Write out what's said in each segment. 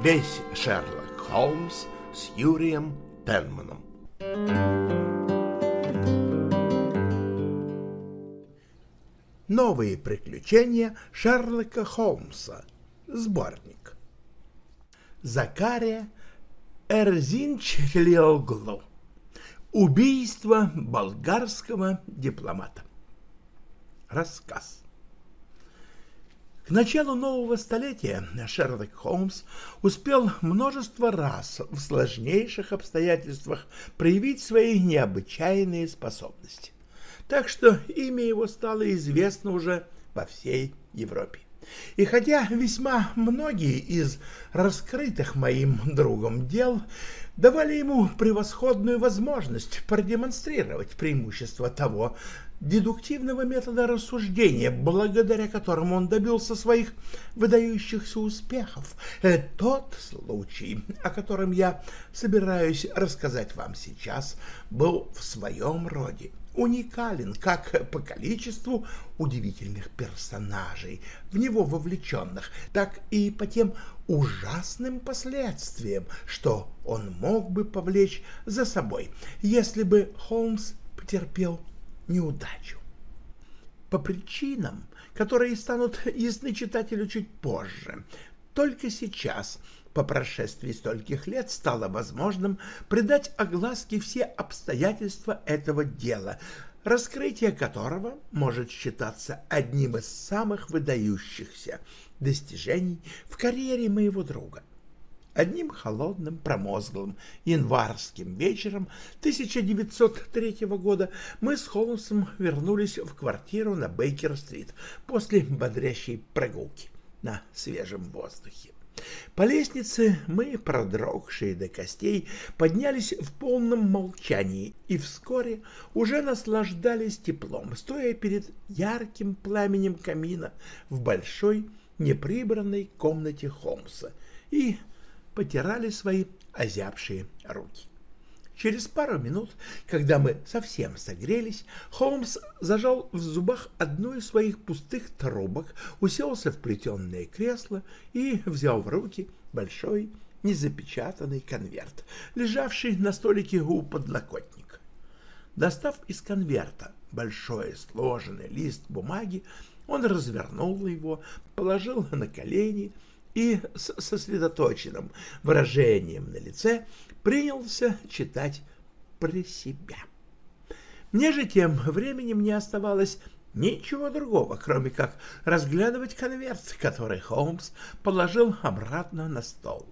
Весь Шерлок Холмс с Юрием Пенманом. Новые приключения Шерлока Холмса. Сборник. Закария Эрзинчлиоглу. Убийство болгарского дипломата. Рассказ. К началу нового столетия Шерлок Холмс успел множество раз в сложнейших обстоятельствах проявить свои необычайные способности так что имя его стало известно уже по всей Европе. И хотя весьма многие из раскрытых моим другом дел давали ему превосходную возможность продемонстрировать преимущество того дедуктивного метода рассуждения, благодаря которому он добился своих выдающихся успехов. Э, тот случай, о котором я собираюсь рассказать вам сейчас, был в своем роде уникален как по количеству удивительных персонажей, в него вовлеченных, так и по тем ужасным последствиям, что он мог бы повлечь за собой, если бы Холмс потерпел неудачу. По причинам, которые станут ясны читателю чуть позже, только сейчас по прошествии стольких лет стало возможным придать огласке все обстоятельства этого дела, раскрытие которого может считаться одним из самых выдающихся достижений в карьере моего друга. Одним холодным, промозглым январским вечером 1903 года мы с Холмсом вернулись в квартиру на Бейкер-стрит после бодрящей прогулки на свежем воздухе. По лестнице мы, продрогшие до костей, поднялись в полном молчании и вскоре уже наслаждались теплом, стоя перед ярким пламенем камина в большой неприбранной комнате Холмса и потирали свои озябшие руки. Через пару минут, когда мы совсем согрелись, Холмс зажал в зубах одну из своих пустых трубок, уселся в плетенное кресло и взял в руки большой незапечатанный конверт, лежавший на столике у подлокотника. Достав из конверта большой сложенный лист бумаги, он развернул его, положил на колени и с сосредоточенным выражением на лице принялся читать про себя. Мне же тем временем не оставалось ничего другого, кроме как разглядывать конверт, который Холмс положил обратно на стол.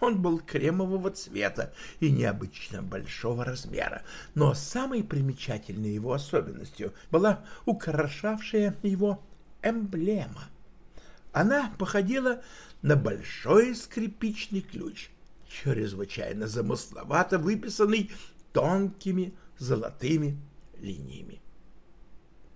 Он был кремового цвета и необычно большого размера, но самой примечательной его особенностью была украшавшая его эмблема. Она походила на большой скрипичный ключ, чрезвычайно замысловато выписанный тонкими золотыми линиями.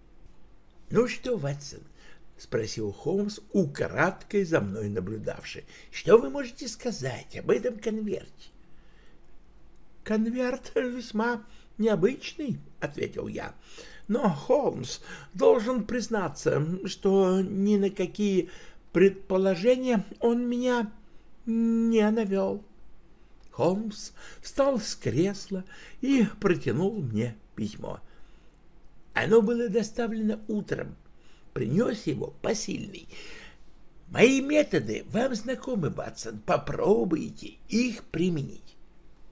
— Ну что, Ватсон? — спросил Холмс, украдкой за мной наблюдавший. — Что вы можете сказать об этом конверте? — Конверт весьма необычный, — ответил я. — Но Холмс должен признаться, что ни на какие предположения он меня не навел. Холмс встал с кресла и протянул мне письмо. Оно было доставлено утром. Принес его посильный. Мои методы вам знакомы, Батсон. Попробуйте их применить.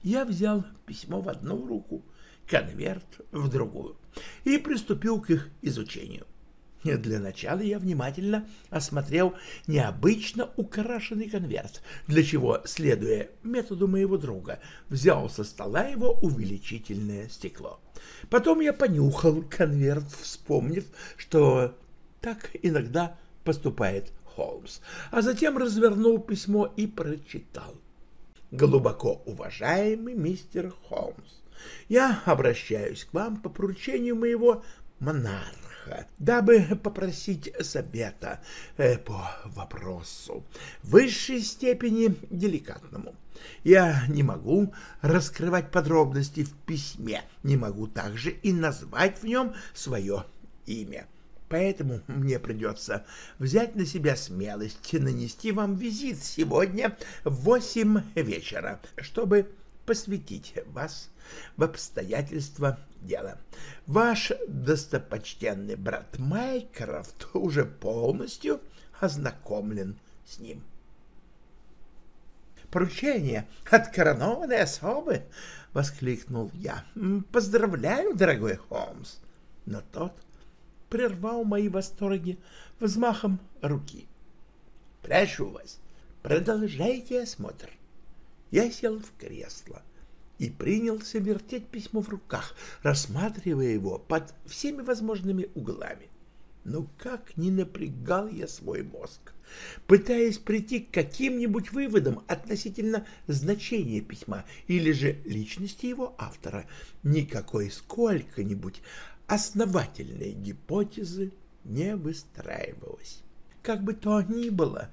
Я взял письмо в одну руку, конверт в другую и приступил к их изучению. Для начала я внимательно осмотрел необычно украшенный конверт, для чего, следуя методу моего друга, взял со стола его увеличительное стекло. Потом я понюхал конверт, вспомнив, что так иногда поступает Холмс, а затем развернул письмо и прочитал. «Глубоко уважаемый мистер Холмс, я обращаюсь к вам по поручению моего монарха Баха, дабы попросить совета э, по вопросу высшей степени деликатному. Я не могу раскрывать подробности в письме, не могу также и назвать в нем свое имя. Поэтому мне придется взять на себя смелость нанести вам визит сегодня в восемь вечера, чтобы посвятить вас в обстоятельства дела. Ваш достопочтенный брат Майкрофт уже полностью ознакомлен с ним. «Поручение от коронованной особы!» — воскликнул я. «Поздравляю, дорогой Холмс!» Но тот прервал мои восторги взмахом руки. «Прошу вас, продолжайте осмотр». Я сел в кресло и принялся вертеть письмо в руках, рассматривая его под всеми возможными углами. Но как ни напрягал я свой мозг, пытаясь прийти к каким-нибудь выводам относительно значения письма или же личности его автора, никакой сколько-нибудь основательной гипотезы не выстраивалось. Как бы то ни было,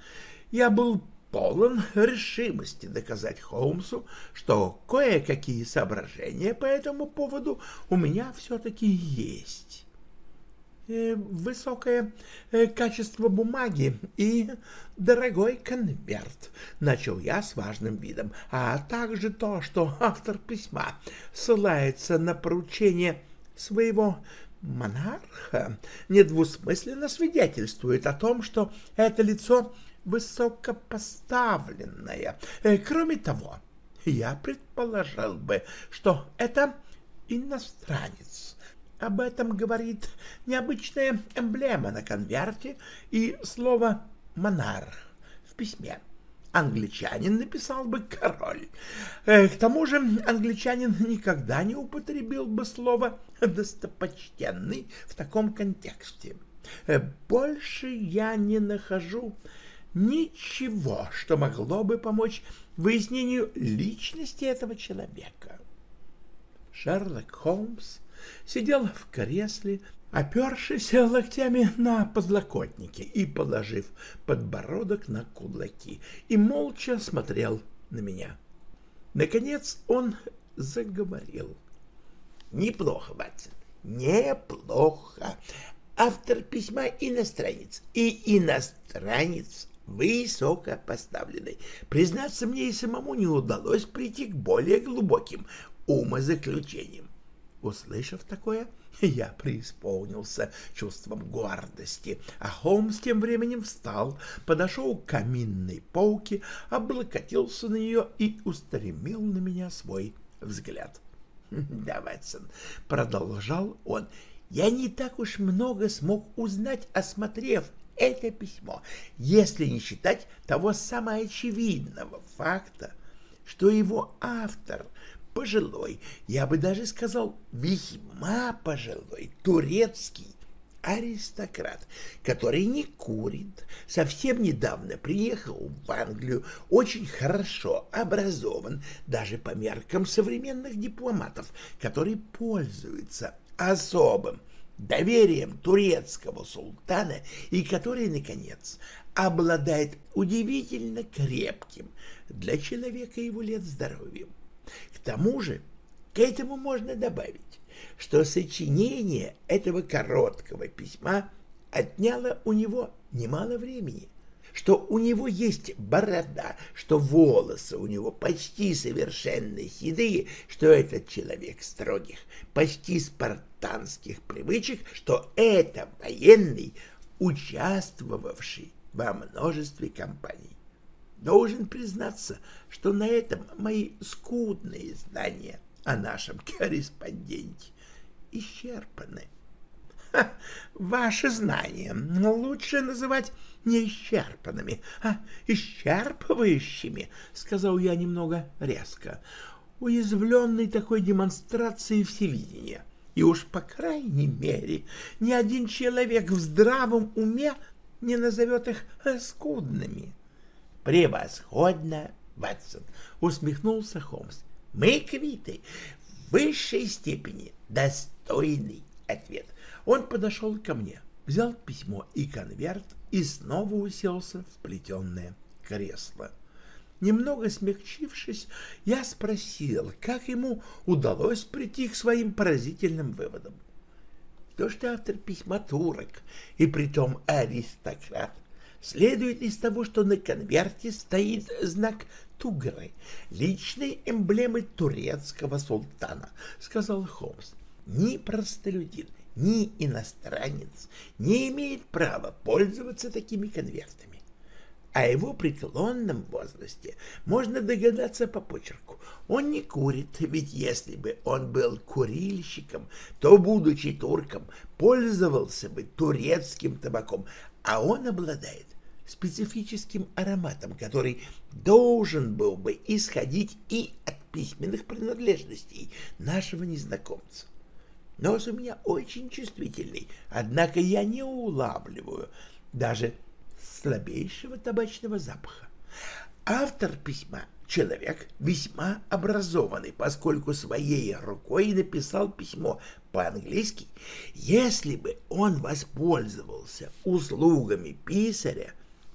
я был полон решимости доказать Холмсу, что кое-какие соображения по этому поводу у меня все-таки есть. Э, высокое э, качество бумаги и дорогой конверт, начал я с важным видом, а также то, что автор письма ссылается на поручение своего монарха, недвусмысленно свидетельствует о том, что это лицо высокопоставленное. Э, кроме того, я предположил бы, что это иностранец. Об этом говорит необычная эмблема на конверте и слово «монарх» в письме англичанин написал бы «король». Э, к тому же англичанин никогда не употребил бы слово «достопочтенный» в таком контексте. Э, больше я не нахожу ничего, что могло бы помочь выяснению личности этого человека. Шерлок Холмс сидел в кресле, опершись локтями на подлокотники и положив подбородок на кулаки, и молча смотрел на меня. Наконец он заговорил. «Неплохо, Ватсон, неплохо. Автор письма иностранец, и иностранец высокопоставленный. Признаться, мне и самому не удалось прийти к более глубоким умозаключениям. Услышав такое, я преисполнился чувством гордости, а Холмс тем временем встал, подошел к каминной полке, облокотился на нее и устремил на меня свой взгляд. «Да, Ватсон», — продолжал он, — «я не так уж много смог узнать, осмотрев это письмо, если не считать того самого очевидного факта, что его автор — пожилой, я бы даже сказал весьма пожилой, турецкий аристократ, который не курит, совсем недавно приехал в Англию, очень хорошо образован, даже по меркам современных дипломатов, который пользуется особым доверием турецкого султана и который, наконец, обладает удивительно крепким для человека его лет здоровьем. К тому же к этому можно добавить, что сочинение этого короткого письма отняло у него немало времени, что у него есть борода, что волосы у него почти совершенно седые, что этот человек строгих, почти спартанских привычек, что это военный, участвовавший во множестве кампаний. Должен признаться, что на этом мои скудные знания о нашем корреспонденте исчерпаны. Ха, ваши знания лучше называть не исчерпанными, а исчерпывающими, сказал я немного резко, уязвленный такой демонстрацией всевидения. И уж по крайней мере ни один человек в здравом уме не назовет их скудными. Превосходно, Ватсон, усмехнулся Холмс. Мы квиты. В высшей степени достойный ответ. Он подошел ко мне, взял письмо и конверт и снова уселся в плетеное кресло. Немного смягчившись, я спросил, как ему удалось прийти к своим поразительным выводам. То, что автор письма турок, и притом аристократ, следует из того, что на конверте стоит знак Тугры, личной эмблемы турецкого султана, сказал Холмс. Ни простолюдин, ни иностранец не имеет права пользоваться такими конвертами. О его преклонном возрасте можно догадаться по почерку. Он не курит, ведь если бы он был курильщиком, то, будучи турком, пользовался бы турецким табаком, а он обладает специфическим ароматом, который должен был бы исходить и от письменных принадлежностей нашего незнакомца. Нос у меня очень чувствительный, однако я не улавливаю даже слабейшего табачного запаха. Автор письма — человек весьма образованный, поскольку своей рукой написал письмо по-английски. Если бы он воспользовался услугами писаря,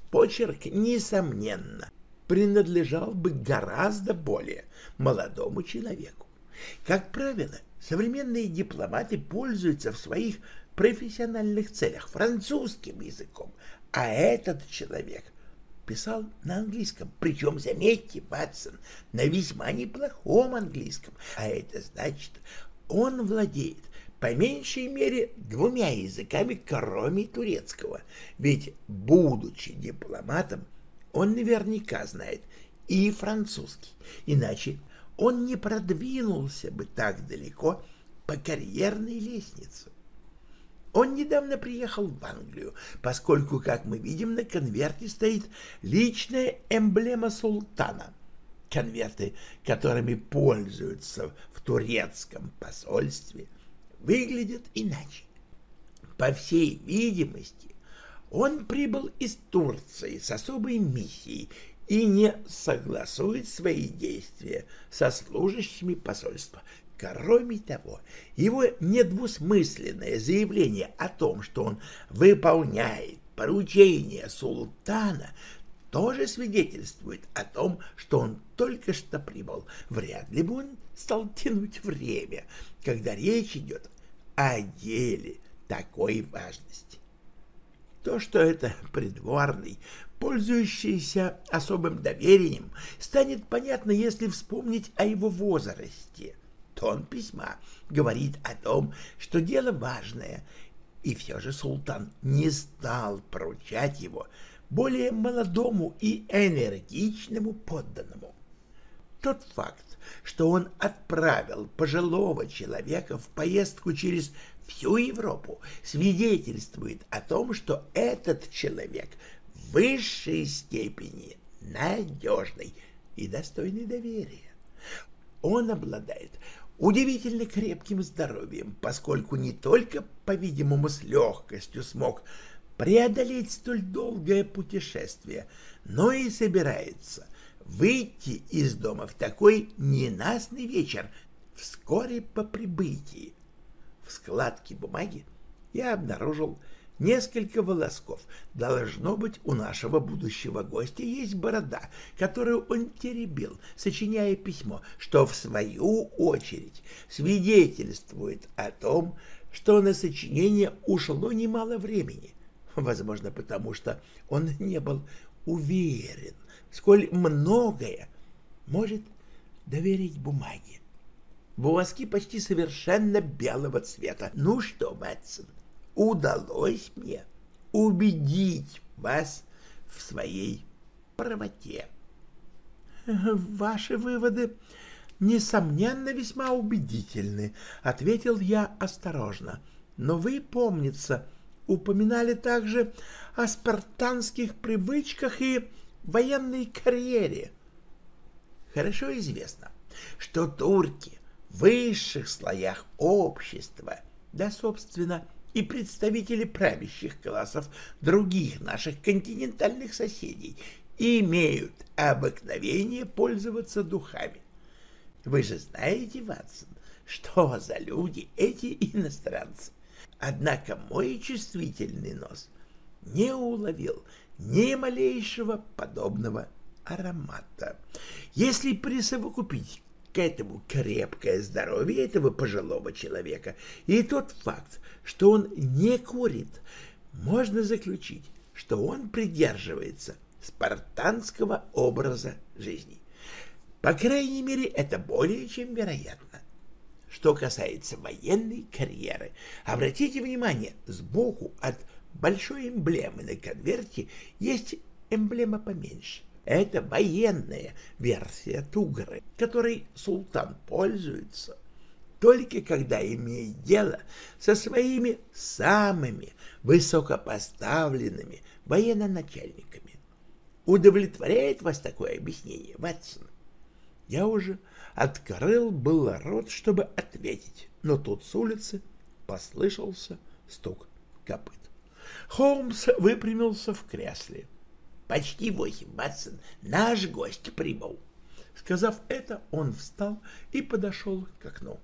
почерк, несомненно, принадлежал бы гораздо более молодому человеку. Как правило, современные дипломаты пользуются в своих профессиональных целях французским языком, а этот человек писал на английском. Причем, заметьте, Батсон, на весьма неплохом английском. А это значит, он владеет по меньшей мере двумя языками, кроме турецкого. Ведь, будучи дипломатом, он наверняка знает и французский. Иначе он не продвинулся бы так далеко по карьерной лестнице. Он недавно приехал в Англию, поскольку, как мы видим, на конверте стоит личная эмблема султана. Конверты, которыми пользуются в турецком посольстве, выглядят иначе. По всей видимости, он прибыл из Турции с особой миссией и не согласует свои действия со служащими посольства, Кроме того, его недвусмысленное заявление о том, что он выполняет поручение султана, тоже свидетельствует о том, что он только что прибыл. Вряд ли бы он стал тянуть время, когда речь идет о деле такой важности. То, что это придворный, пользующийся особым доверием, станет понятно, если вспомнить о его возрасте – Тон письма говорит о том, что дело важное, и все же султан не стал поручать его более молодому и энергичному подданному. Тот факт, что он отправил пожилого человека в поездку через всю Европу, свидетельствует о том, что этот человек в высшей степени надежный и достойный доверия. Он обладает удивительно крепким здоровьем, поскольку не только, по-видимому, с легкостью смог преодолеть столь долгое путешествие, но и собирается выйти из дома в такой ненастный вечер вскоре по прибытии. В складке бумаги я обнаружил несколько волосков. Должно быть, у нашего будущего гостя есть борода, которую он теребил, сочиняя письмо, что в свою очередь свидетельствует о том, что на сочинение ушло немало времени. Возможно, потому что он не был уверен, сколь многое может доверить бумаге. Волоски почти совершенно белого цвета. Ну что, Мэтсон, удалось мне убедить вас в своей правоте. Ваши выводы, несомненно, весьма убедительны, ответил я осторожно. Но вы, помнится, упоминали также о спартанских привычках и военной карьере. Хорошо известно, что турки в высших слоях общества, да, собственно, и представители правящих классов других наших континентальных соседей имеют обыкновение пользоваться духами. Вы же знаете, Ватсон, что за люди эти иностранцы. Однако мой чувствительный нос не уловил ни малейшего подобного аромата. Если присовокупить к этому крепкое здоровье этого пожилого человека и тот факт, что он не курит, можно заключить, что он придерживается спартанского образа жизни. По крайней мере, это более чем вероятно. Что касается военной карьеры, обратите внимание, сбоку от большой эмблемы на конверте есть эмблема поменьше. Это военная версия тугры, которой султан пользуется только когда имеет дело со своими самыми высокопоставленными военно-начальниками. Удовлетворяет вас такое объяснение, Ватсон? Я уже открыл было рот, чтобы ответить, но тут с улицы послышался стук копыт. Холмс выпрямился в кресле. «Почти восемь, Батсон, наш гость прибыл». Сказав это, он встал и подошел к окну.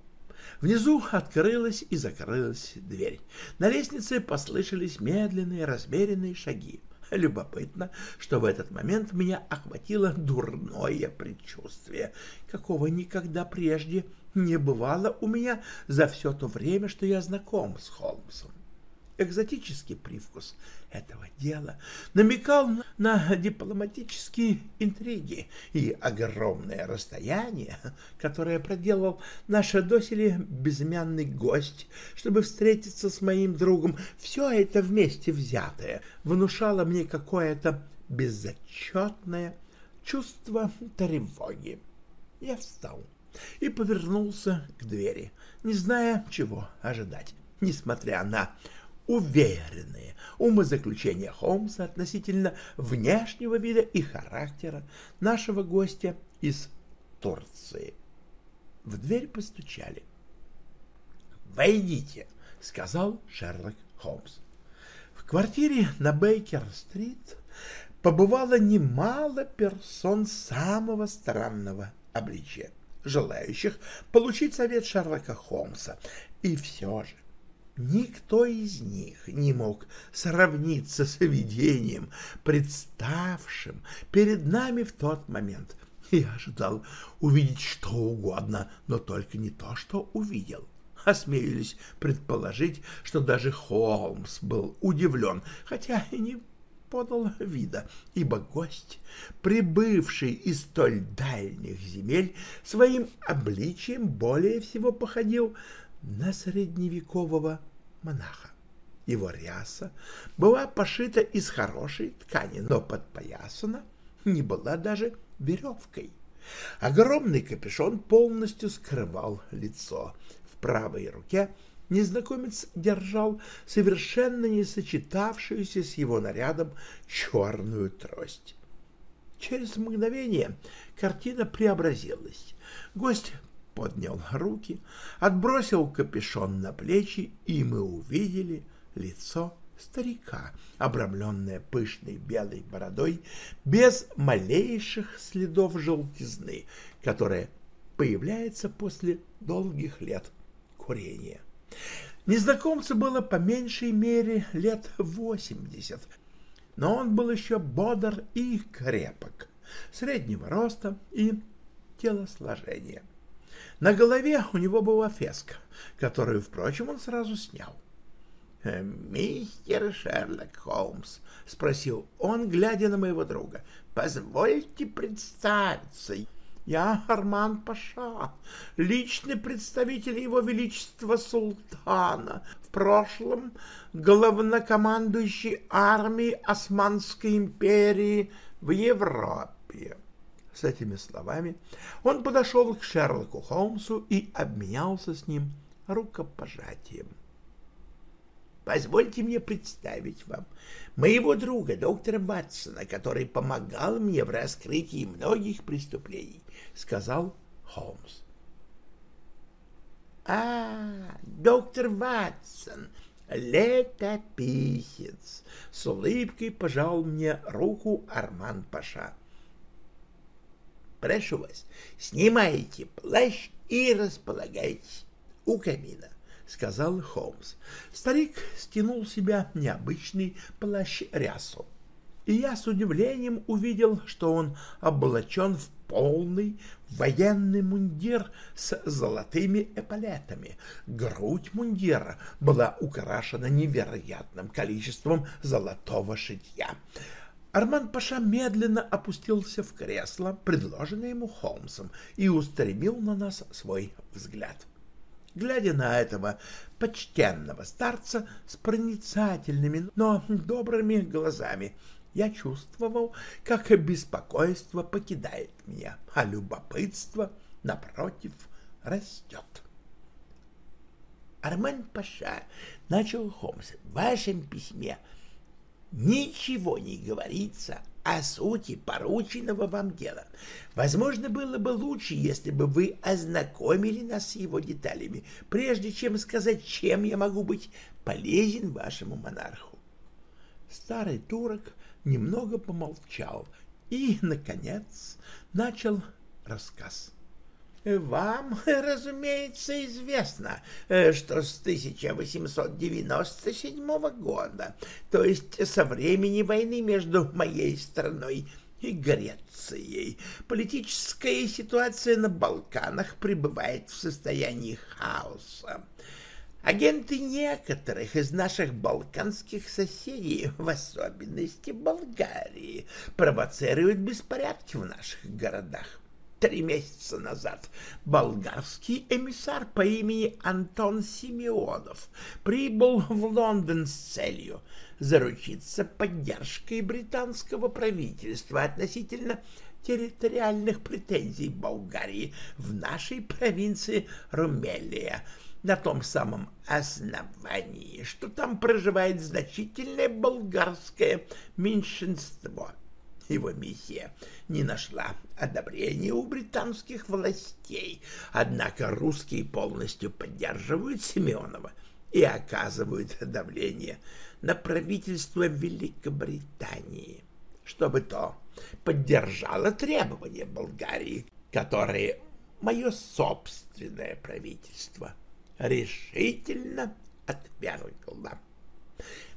Внизу открылась и закрылась дверь. На лестнице послышались медленные, размеренные шаги. Любопытно, что в этот момент меня охватило дурное предчувствие, какого никогда прежде не бывало у меня за все то время, что я знаком с Холмсом экзотический привкус этого дела намекал на дипломатические интриги и огромное расстояние, которое проделал наш доселе безымянный гость, чтобы встретиться с моим другом. Все это вместе взятое внушало мне какое-то безотчетное чувство тревоги. Я встал и повернулся к двери, не зная, чего ожидать. Несмотря на уверенные умозаключения Холмса относительно внешнего вида и характера нашего гостя из Турции. В дверь постучали. «Войдите», — сказал Шерлок Холмс. В квартире на Бейкер-стрит побывало немало персон самого странного обличия, желающих получить совет Шерлока Холмса. И все же Никто из них не мог сравниться с видением, представшим перед нами в тот момент. Я ожидал увидеть что угодно, но только не то, что увидел. Осмеюсь предположить, что даже Холмс был удивлен, хотя и не подал вида, ибо гость, прибывший из столь дальних земель, своим обличием более всего походил на средневекового монаха. Его ряса была пошита из хорошей ткани, но подпоясана не была даже веревкой. Огромный капюшон полностью скрывал лицо. В правой руке незнакомец держал совершенно не сочетавшуюся с его нарядом черную трость. Через мгновение картина преобразилась. Гость поднял руки, отбросил капюшон на плечи, и мы увидели лицо старика, обрамленное пышной белой бородой, без малейших следов желтизны, которая появляется после долгих лет курения. Незнакомцу было по меньшей мере лет восемьдесят, но он был еще бодр и крепок, среднего роста и телосложения. На голове у него была феска, которую, впрочем, он сразу снял. «Э, «Мистер Шерлок Холмс», — спросил он, глядя на моего друга, — «позвольте представиться. Я Арман Паша, личный представитель его величества султана, в прошлом главнокомандующий армией Османской империи в Европе. С этими словами он подошел к Шерлоку Холмсу и обменялся с ним рукопожатием. «Позвольте мне представить вам моего друга, доктора Ватсона, который помогал мне в раскрытии многих преступлений», — сказал Холмс. «А, доктор Ватсон, летописец!» — с улыбкой пожал мне руку Арман Паша. Прошу вас, снимайте плащ и располагайтесь у камина, — сказал Холмс. Старик стянул себя необычный плащ-рясу. и я с удивлением увидел, что он облачен в полный военный мундир с золотыми эполетами. Грудь мундира была украшена невероятным количеством золотого шитья. Арман Паша медленно опустился в кресло, предложенное ему Холмсом, и устремил на нас свой взгляд. Глядя на этого почтенного старца с проницательными, но добрыми глазами, я чувствовал, как беспокойство покидает меня, а любопытство, напротив, растет. Армен Паша начал Холмс в вашем письме — ничего не говорится о сути порученного вам дела. Возможно, было бы лучше, если бы вы ознакомили нас с его деталями, прежде чем сказать, чем я могу быть полезен вашему монарху. Старый турок немного помолчал и, наконец, начал рассказ. Вам, разумеется, известно, э, что с 1897 года, то есть со времени войны между моей страной и Грецией, политическая ситуация на Балканах пребывает в состоянии хаоса. Агенты некоторых из наших балканских соседей, в особенности Болгарии, провоцируют беспорядки в наших городах три месяца назад болгарский эмиссар по имени Антон Симеонов прибыл в Лондон с целью заручиться поддержкой британского правительства относительно территориальных претензий Болгарии в нашей провинции Румелия, на том самом основании, что там проживает значительное болгарское меньшинство. Его миссия не нашла одобрения у британских властей, однако русские полностью поддерживают Семенова и оказывают давление на правительство Великобритании, чтобы то поддержало требования Болгарии, которые мое собственное правительство решительно отвергло.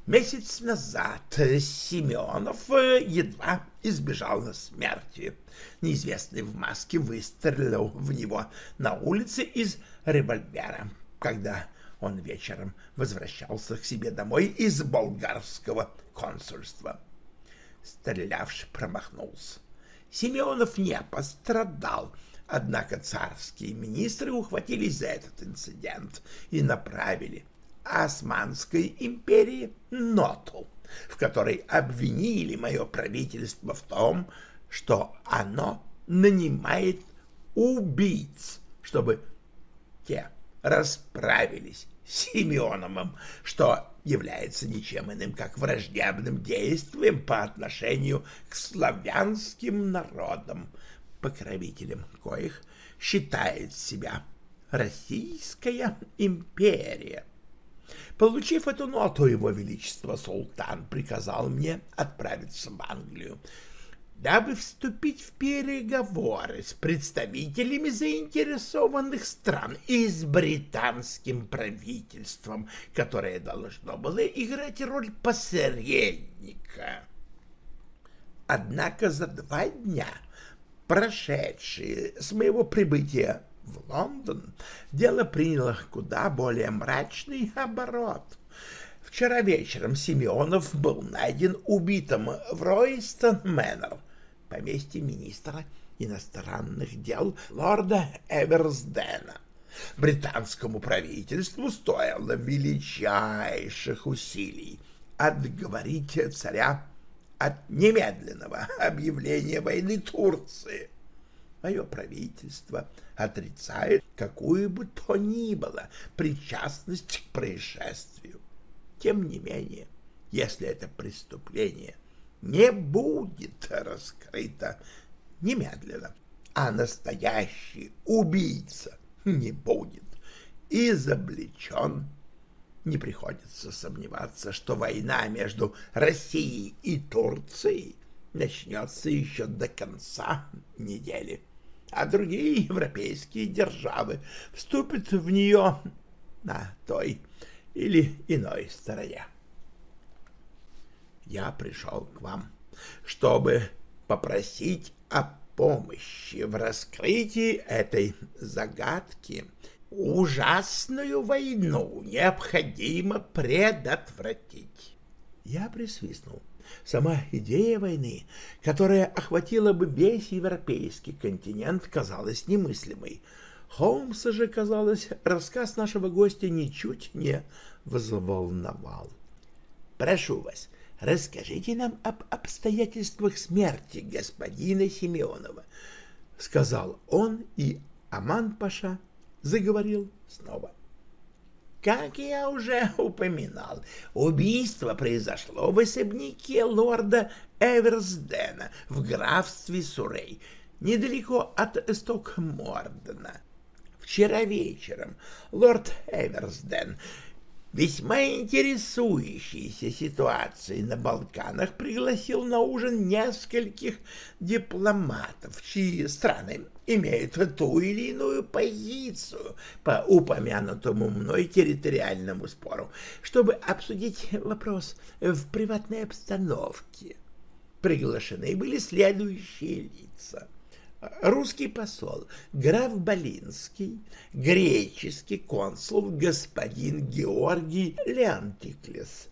Месяц назад Семенов э, едва избежал смерти. Неизвестный в маске выстрелил в него на улице из револьвера, когда он вечером возвращался к себе домой из болгарского консульства. Стрелявший промахнулся. Семенов не пострадал, однако царские министры ухватились за этот инцидент и направили Османской империи ноту, в которой обвинили мое правительство в том, что оно нанимает убийц, чтобы те расправились с Симеоновым, что является ничем иным, как враждебным действием по отношению к славянским народам, покровителем коих считает себя Российская империя. Получив эту ноту, его величество султан приказал мне отправиться в Англию, дабы вступить в переговоры с представителями заинтересованных стран и с британским правительством, которое должно было играть роль посредника. Однако за два дня, прошедшие с моего прибытия в Лондон дело приняло куда более мрачный оборот. Вчера вечером Симеонов был найден убитым в Ройстон Мэннер, поместье министра иностранных дел лорда Эверсдена. Британскому правительству стоило величайших усилий отговорить царя от немедленного объявления войны Турции. Мое правительство отрицает какую бы то ни было причастность к происшествию. Тем не менее, если это преступление не будет раскрыто немедленно, а настоящий убийца не будет изобличен, не приходится сомневаться, что война между Россией и Турцией начнется еще до конца недели а другие европейские державы вступят в нее на той или иной стороне. Я пришел к вам чтобы попросить о помощи в раскрытии этой загадки. Ужасную войну необходимо предотвратить. Я присвистнул. Сама идея войны, которая охватила бы весь европейский континент, казалась немыслимой. Холмса же, казалось, рассказ нашего гостя ничуть не взволновал. «Прошу вас, расскажите нам об обстоятельствах смерти господина Симеонова», — сказал он, и Аман-паша заговорил снова. Как я уже упоминал, убийство произошло в особняке лорда Эверсдена в графстве Сурей, недалеко от Стокмордена. Вчера вечером лорд Эверсден весьма интересующейся ситуацией на Балканах пригласил на ужин нескольких дипломатов, чьи страны имеют ту или иную позицию по упомянутому мной территориальному спору, чтобы обсудить вопрос в приватной обстановке. Приглашены были следующие лица русский посол граф Болинский, греческий консул господин Георгий Леонтиклес,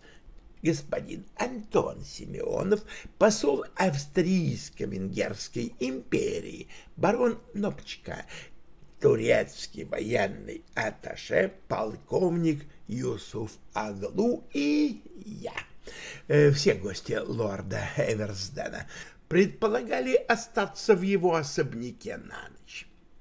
господин Антон Симеонов, посол Австрийско-Венгерской империи, барон Нопчка, турецкий военный атташе, полковник Юсуф Аглу и я. Э, все гости лорда Эверсдена предполагали остаться в его особняке на.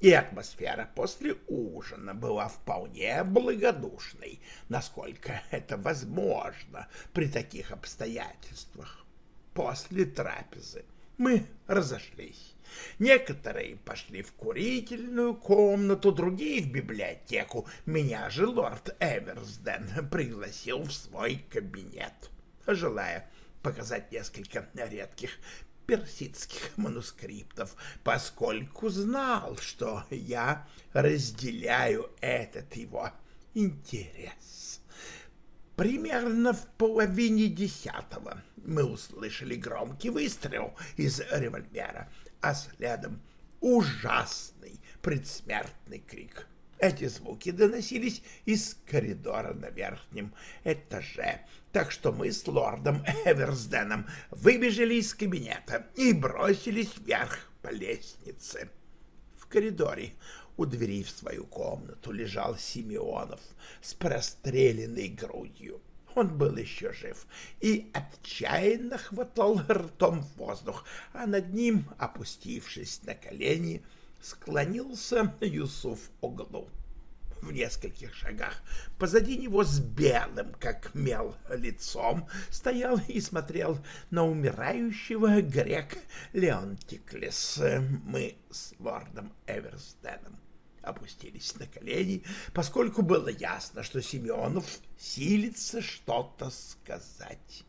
И атмосфера после ужина была вполне благодушной, насколько это возможно при таких обстоятельствах. После трапезы мы разошлись. Некоторые пошли в курительную комнату, другие в библиотеку. Меня же лорд Эверсден пригласил в свой кабинет, желая показать несколько редких персидских манускриптов, поскольку знал, что я разделяю этот его интерес. Примерно в половине десятого мы услышали громкий выстрел из револьвера, а следом ужасный предсмертный крик. Эти звуки доносились из коридора на верхнем этаже, так что мы с лордом Эверсденом выбежали из кабинета и бросились вверх по лестнице. В коридоре у двери в свою комнату лежал Симеонов с простреленной грудью. Он был еще жив и отчаянно хватал ртом воздух, а над ним, опустившись на колени, — склонился Юсуф Оглу. В нескольких шагах позади него с белым, как мел, лицом стоял и смотрел на умирающего грек Леонтиклес. Мы с лордом Эверстеном опустились на колени, поскольку было ясно, что Семенов силится что-то сказать.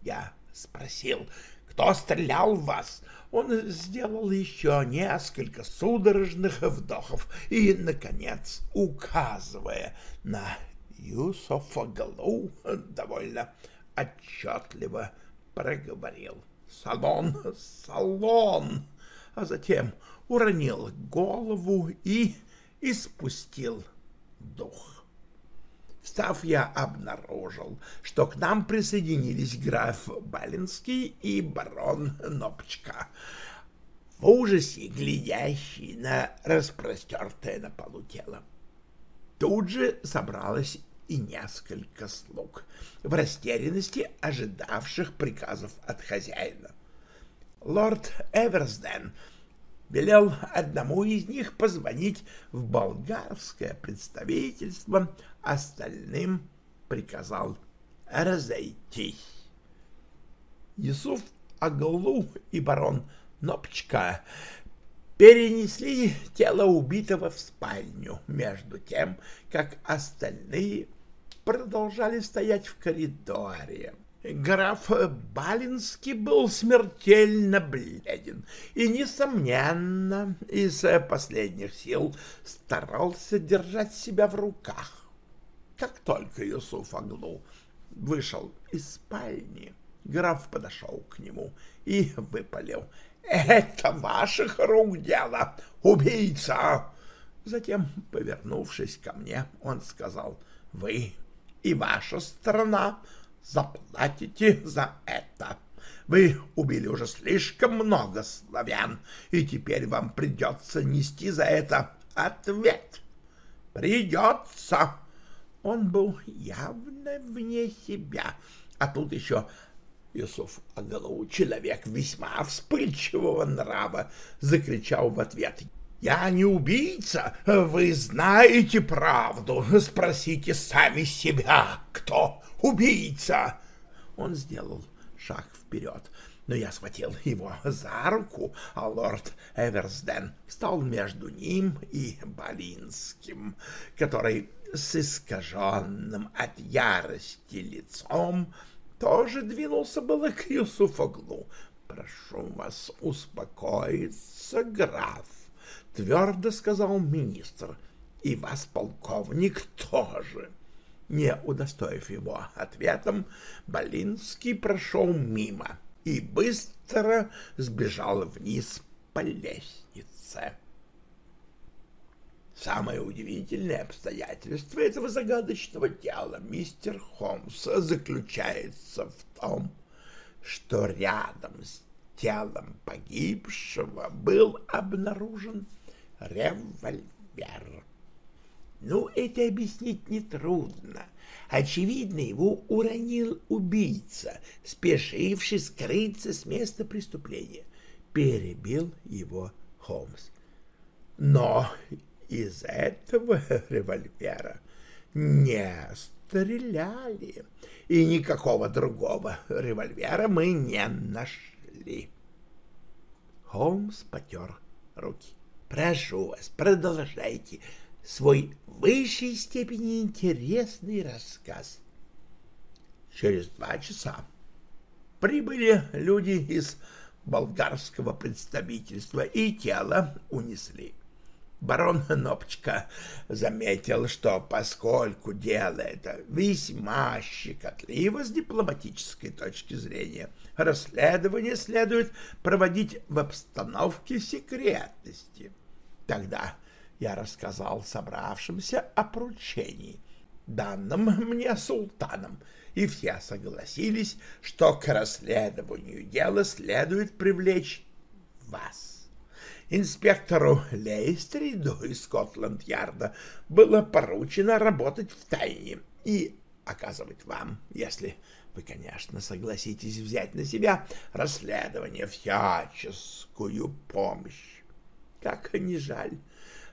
Я спросил, кто стрелял в вас? Он сделал еще несколько судорожных вдохов и, наконец, указывая на Юсофа Галу, довольно отчетливо проговорил «Салон, салон!» а затем уронил голову и испустил дух. Встав, я обнаружил, что к нам присоединились граф Балинский и барон Нопчка, в ужасе глядящий на распростертое на полу тело. Тут же собралось и несколько слуг, в растерянности ожидавших приказов от хозяина. Лорд Эверсден велел одному из них позвонить в болгарское представительство, остальным приказал разойтись. Юсуф Аглу и барон Нопчка перенесли тело убитого в спальню, между тем, как остальные продолжали стоять в коридоре. Граф Балинский был смертельно бледен и, несомненно, из последних сил старался держать себя в руках. Как только Юсуф Аглу вышел из спальни, граф подошел к нему и выпалил. «Это ваших рук дело, убийца!» Затем, повернувшись ко мне, он сказал, «Вы и ваша страна заплатите за это. Вы убили уже слишком много славян, и теперь вам придется нести за это ответ. Придется!» Он был явно вне себя, а тут еще Юсуф Агалу, человек весьма вспыльчивого нрава, закричал в ответ. «Я не убийца, вы знаете правду. Спросите сами себя, кто убийца!» Он сделал шаг вперед, но я схватил его за руку, а лорд Эверсден стал между ним и Балинским, который с искаженным от ярости лицом тоже двинулся было к Юсуфоглу. «Прошу вас успокоиться, граф», — твердо сказал министр, — «и вас, полковник, тоже». Не удостоив его ответом, Болинский прошел мимо и быстро сбежал вниз по лестнице. Самое удивительное обстоятельство этого загадочного дела, мистер Холмс, заключается в том, что рядом с телом погибшего был обнаружен револьвер. Ну, это объяснить нетрудно. Очевидно, его уронил убийца, спешивший скрыться с места преступления. Перебил его Холмс. Но из этого револьвера не стреляли, и никакого другого револьвера мы не нашли. Холмс потер руки. Прошу вас, продолжайте свой высшей степени интересный рассказ. Через два часа прибыли люди из болгарского представительства, и тело унесли. Барон Нопчка заметил, что поскольку дело это весьма щекотливо с дипломатической точки зрения, расследование следует проводить в обстановке секретности. Тогда я рассказал собравшимся о поручении, данном мне султаном, и все согласились, что к расследованию дела следует привлечь вас инспектору Лейстриду из Скотланд-Ярда было поручено работать в тайне и оказывать вам, если вы, конечно, согласитесь взять на себя расследование всяческую помощь. Как ни жаль,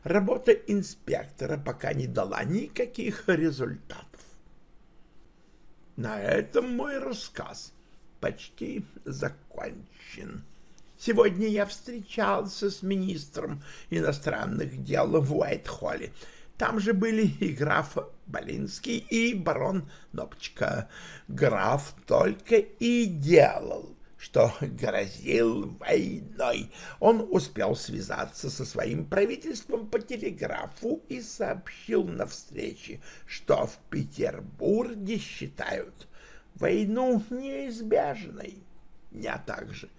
работа инспектора пока не дала никаких результатов. На этом мой рассказ почти закончен. Сегодня я встречался с министром иностранных дел в Уайт-Холле. Там же были и граф Болинский, и барон Нопчка. Граф только и делал, что грозил войной. Он успел связаться со своим правительством по телеграфу и сообщил на встрече, что в Петербурге считают войну неизбежной. Я также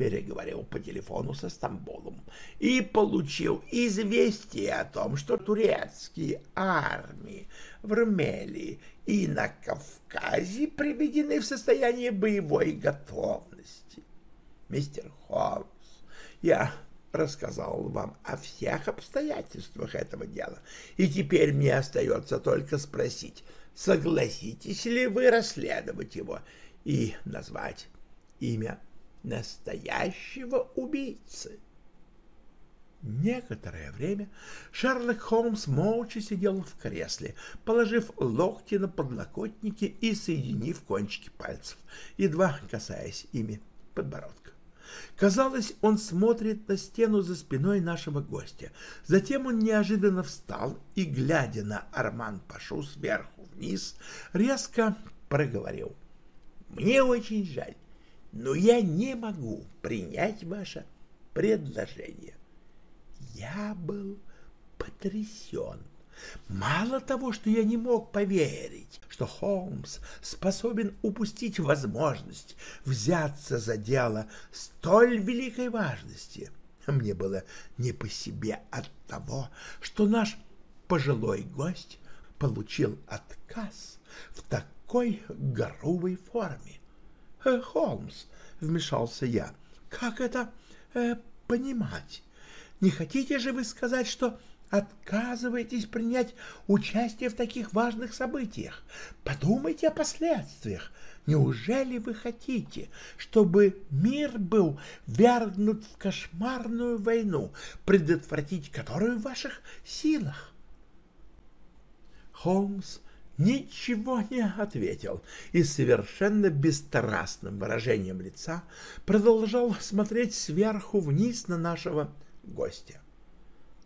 переговорил по телефону со Стамбулом и получил известие о том, что турецкие армии в Румелии и на Кавказе приведены в состояние боевой готовности. Мистер Холмс, я рассказал вам о всех обстоятельствах этого дела, и теперь мне остается только спросить, согласитесь ли вы расследовать его и назвать имя настоящего убийцы. Некоторое время Шерлок Холмс молча сидел в кресле, положив локти на подлокотники и соединив кончики пальцев, едва касаясь ими подбородка. Казалось, он смотрит на стену за спиной нашего гостя. Затем он неожиданно встал и, глядя на Арман Пашу сверху вниз, резко проговорил. «Мне очень жаль но я не могу принять ваше предложение. Я был потрясен Мало того, что я не мог поверить, что Холмс способен упустить возможность взяться за дело столь великой важности, мне было не по себе от того, что наш пожилой гость получил отказ в такой грубой форме. «Э, «Холмс», — вмешался я, — «как это э, понимать? Не хотите же вы сказать, что отказываетесь принять участие в таких важных событиях. Подумайте о последствиях. Неужели вы хотите, чтобы мир был вергнут в кошмарную войну, предотвратить которую в ваших силах? Холмс ничего не ответил и совершенно бесстрастным выражением лица продолжал смотреть сверху вниз на нашего гостя.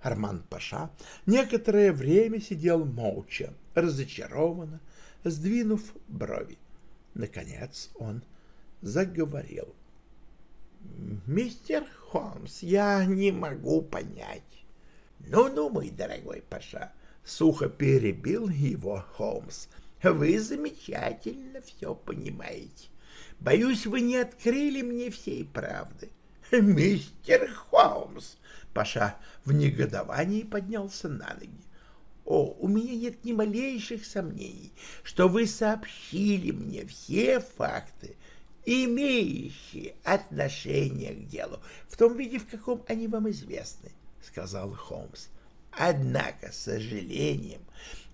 Арман Паша некоторое время сидел молча, разочарованно, сдвинув брови. Наконец он заговорил. «Мистер Холмс, я не могу понять». «Ну-ну, мой дорогой Паша», — сухо перебил его Холмс, — «вы замечательно все понимаете. Боюсь, вы не открыли мне всей правды». «Мистер Холмс!» Паша в негодовании поднялся на ноги. О, у меня нет ни малейших сомнений, что вы сообщили мне все факты, имеющие отношение к делу, в том виде, в каком они вам известны, — сказал Холмс. Однако, с сожалением,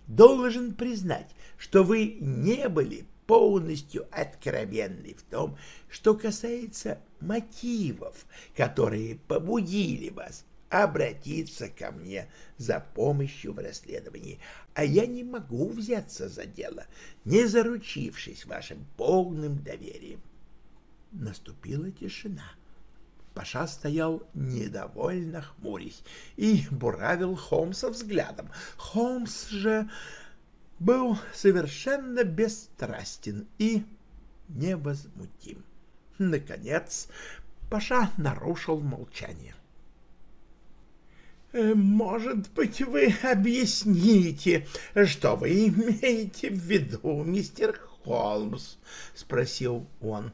должен признать, что вы не были полностью откровенны в том, что касается мотивов, которые побудили вас обратиться ко мне за помощью в расследовании, а я не могу взяться за дело, не заручившись вашим полным доверием. Наступила тишина. Паша стоял недовольно хмурясь и буравил Холмса взглядом. Холмс же был совершенно бесстрастен и невозмутим. Наконец, Паша нарушил молчание. Э, «Может быть, вы объясните, что вы имеете в виду, мистер Холмс?» — спросил он.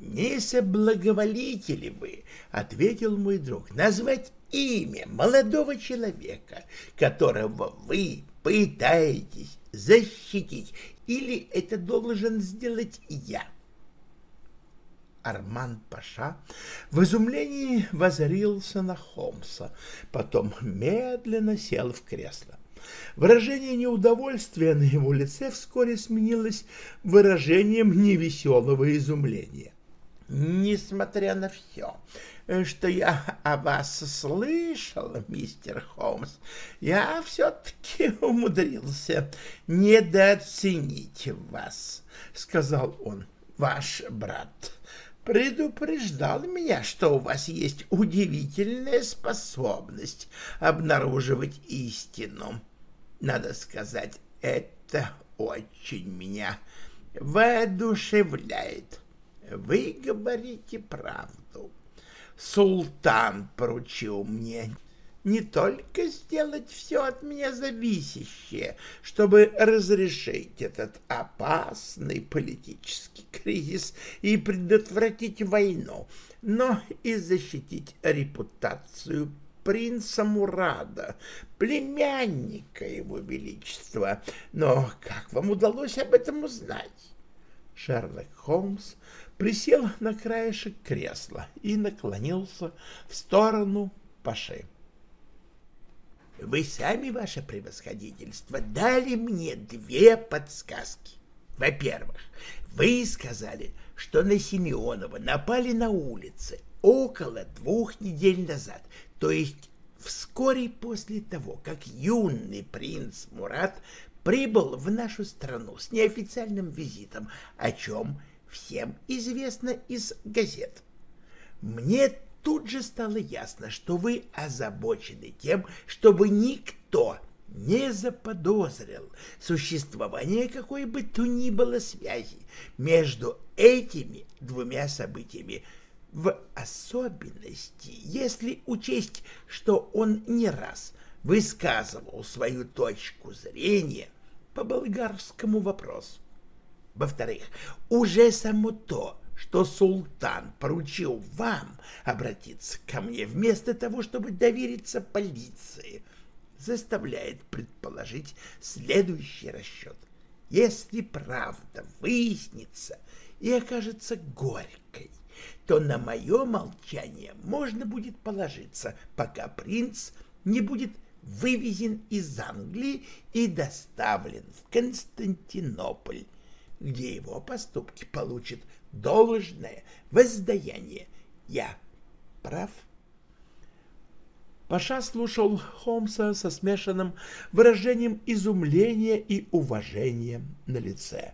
«Не соблаговолите ли вы, — ответил мой друг, — назвать имя молодого человека, которого вы пытаетесь защитить, или это должен сделать я?» Арман Паша в изумлении возорился на Холмса, потом медленно сел в кресло. Выражение неудовольствия на его лице вскоре сменилось выражением невеселого изумления. «Несмотря на все, что я о вас слышал, мистер Холмс, я все-таки умудрился недооценить вас», — сказал он. «Ваш брат предупреждал меня, что у вас есть удивительная способность обнаруживать истину. Надо сказать, это очень меня воодушевляет. Вы говорите правду. Султан поручил мне не только сделать все от меня зависящее, чтобы разрешить этот опасный политический кризис и предотвратить войну, но и защитить репутацию принца Мурада, племянника его величества. Но как вам удалось об этом узнать? Шерлок Холмс присел на краешек кресла и наклонился в сторону Паши. Вы сами, ваше превосходительство, дали мне две подсказки. Во-первых, вы сказали, что на Симеонова напали на улице около двух недель назад, то есть вскоре после того, как юный принц Мурат прибыл в нашу страну с неофициальным визитом, о чем всем известно из газет. Мне тут же стало ясно, что вы озабочены тем, чтобы никто не заподозрил существование какой бы то ни было связи между этими двумя событиями, в особенности, если учесть, что он не раз высказывал свою точку зрения по болгарскому вопросу. Во-вторых, уже само то, что султан поручил вам обратиться ко мне вместо того, чтобы довериться полиции, заставляет предположить следующий расчет. Если правда выяснится и окажется горькой, то на мое молчание можно будет положиться, пока принц не будет вывезен из Англии и доставлен в Константинополь, где его поступки получат должное воздаяние. Я прав? Паша слушал Холмса со смешанным выражением изумления и уважения на лице.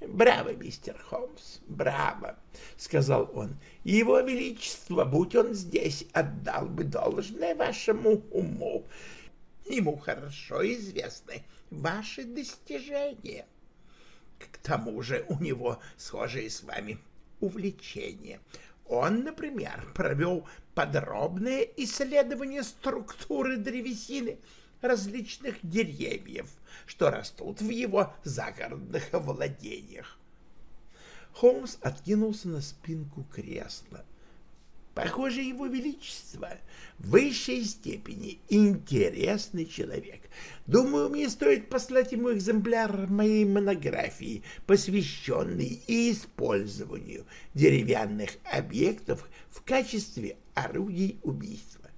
«Браво, мистер Холмс, браво!» — сказал он. «Его Величество, будь он здесь, отдал бы должное вашему уму. Ему хорошо известны ваши достижения. К тому же у него схожие с вами увлечения. Он, например, провел подробное исследование структуры древесины различных деревьев, что растут в его загородных владениях. Холмс откинулся на спинку кресла. Похоже, его величество в высшей степени интересный человек. Думаю, мне стоит послать ему экземпляр моей монографии, посвященной использованию деревянных объектов в качестве орудий убийства.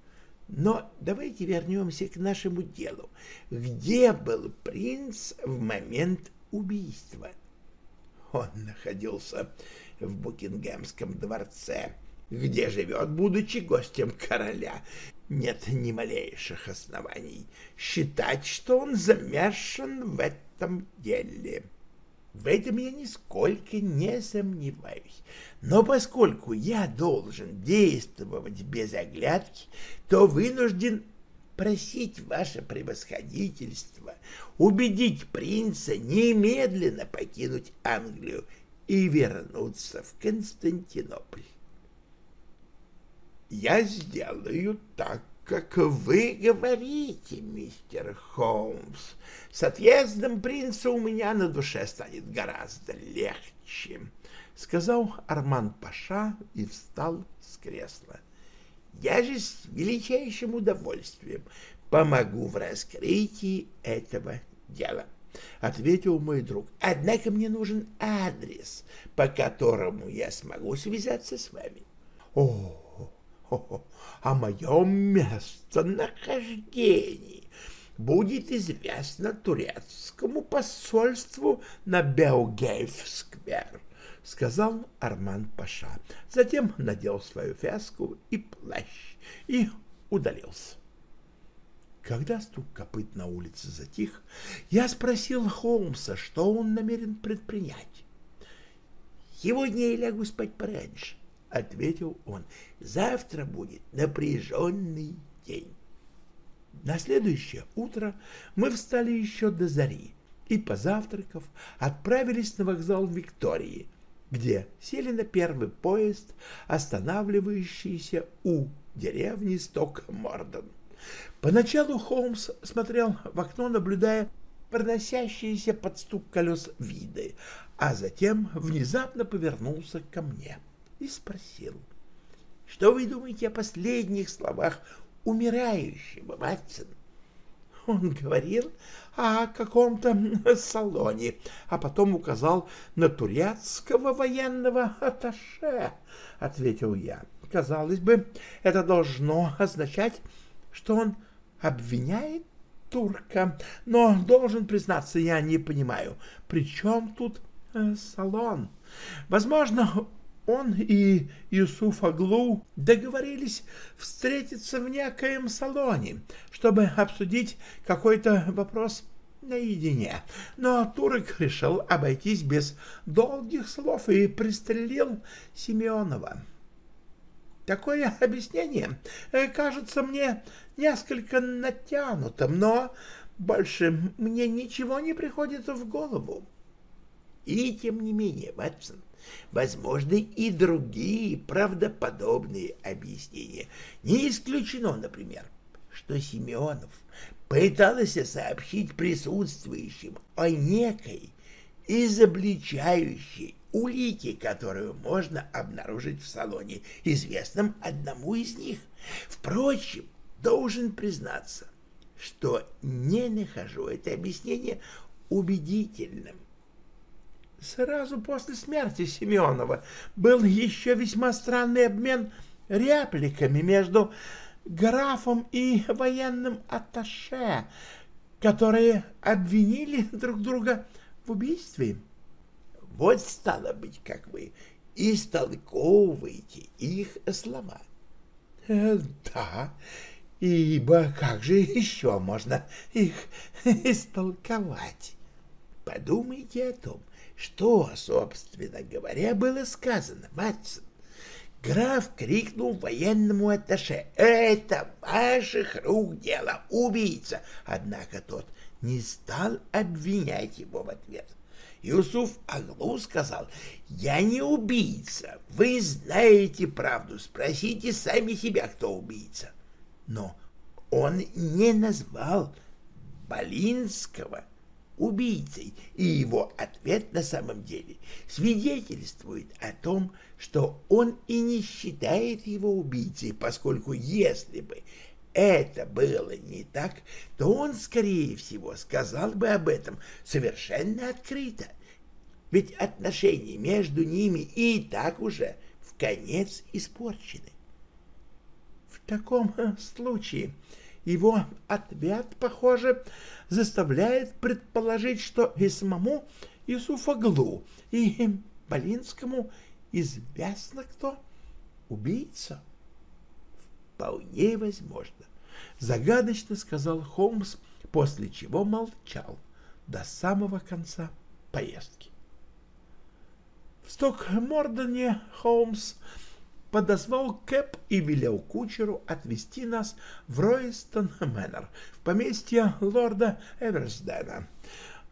Но давайте вернемся к нашему делу. Где был принц в момент убийства? Он находился в Букингемском дворце, где живет, будучи гостем короля. Нет ни малейших оснований считать, что он замешан в этом деле. В этом я нисколько не сомневаюсь. Но поскольку я должен действовать без оглядки, то вынужден просить ваше превосходительство убедить принца немедленно покинуть Англию и вернуться в Константинополь. Я сделаю так, как вы говорите, мистер Холмс. С отъездом принца у меня на душе станет гораздо легче, — сказал Арман Паша и встал с кресла. Я же с величайшим удовольствием помогу в раскрытии этого дела, — ответил мой друг. Однако мне нужен адрес, по которому я смогу связаться с вами. — О, о моем местонахождении будет известно турецкому посольству на Белгейв-сквер, — сказал Арман Паша. Затем надел свою феску и плащ и удалился. Когда стук копыт на улице затих, я спросил Холмса, что он намерен предпринять. «Сегодня я лягу спать пораньше», — ответил он. «Завтра будет напряженный день». На следующее утро мы встали еще до зари и, позавтракав, отправились на вокзал Виктории, где сели на первый поезд, останавливающийся у деревни Сток-Мордон. Поначалу Холмс смотрел в окно, наблюдая проносящиеся под стук колес виды, а затем внезапно повернулся ко мне — и спросил, «Что вы думаете о последних словах умирающего, Ватсон?» Он говорил о каком-то салоне, а потом указал на турецкого военного атташе, — ответил я. Казалось бы, это должно означать, что он обвиняет турка, но, должен признаться, я не понимаю, при чем тут э, салон? Возможно, он и Юсуф Аглу договорились встретиться в некоем салоне, чтобы обсудить какой-то вопрос наедине. Но турок решил обойтись без долгих слов и пристрелил Симеонова. Такое объяснение э, кажется мне несколько натянутым, но больше мне ничего не приходит в голову. И тем не менее, Ватсон, возможны и другие правдоподобные объяснения. Не исключено, например, что Семенов пытался сообщить присутствующим о некой изобличающей улики, которую можно обнаружить в салоне, известном одному из них. Впрочем, должен признаться, что не нахожу это объяснение убедительным. Сразу после смерти Семенова был еще весьма странный обмен репликами между графом и военным атташе, которые обвинили друг друга в убийстве. Вот стало быть, как вы истолковываете их слова. Э, да, ибо как же еще можно их истолковать? Подумайте о том, что, собственно говоря, было сказано, Ватсон. Граф крикнул военному атташе. «Это ваших рук дело, убийца!» Однако тот не стал обвинять его в ответ. Юсуф Аглу сказал, «Я не убийца, вы знаете правду, спросите сами себя, кто убийца». Но он не назвал Болинского убийцей, и его ответ на самом деле свидетельствует о том, что он и не считает его убийцей, поскольку если бы это было не так, то он, скорее всего, сказал бы об этом совершенно открыто. Ведь отношения между ними и так уже в конец испорчены. В таком случае его ответ, похоже, заставляет предположить, что и самому Исуфаглу, и Болинскому известно кто убийца. Вполне возможно, загадочно сказал Холмс, после чего молчал до самого конца поездки. В Стокмордоне Холмс подозвал Кэп и велел кучеру отвезти нас в Ройстон Мэннер, в поместье лорда Эверсдена.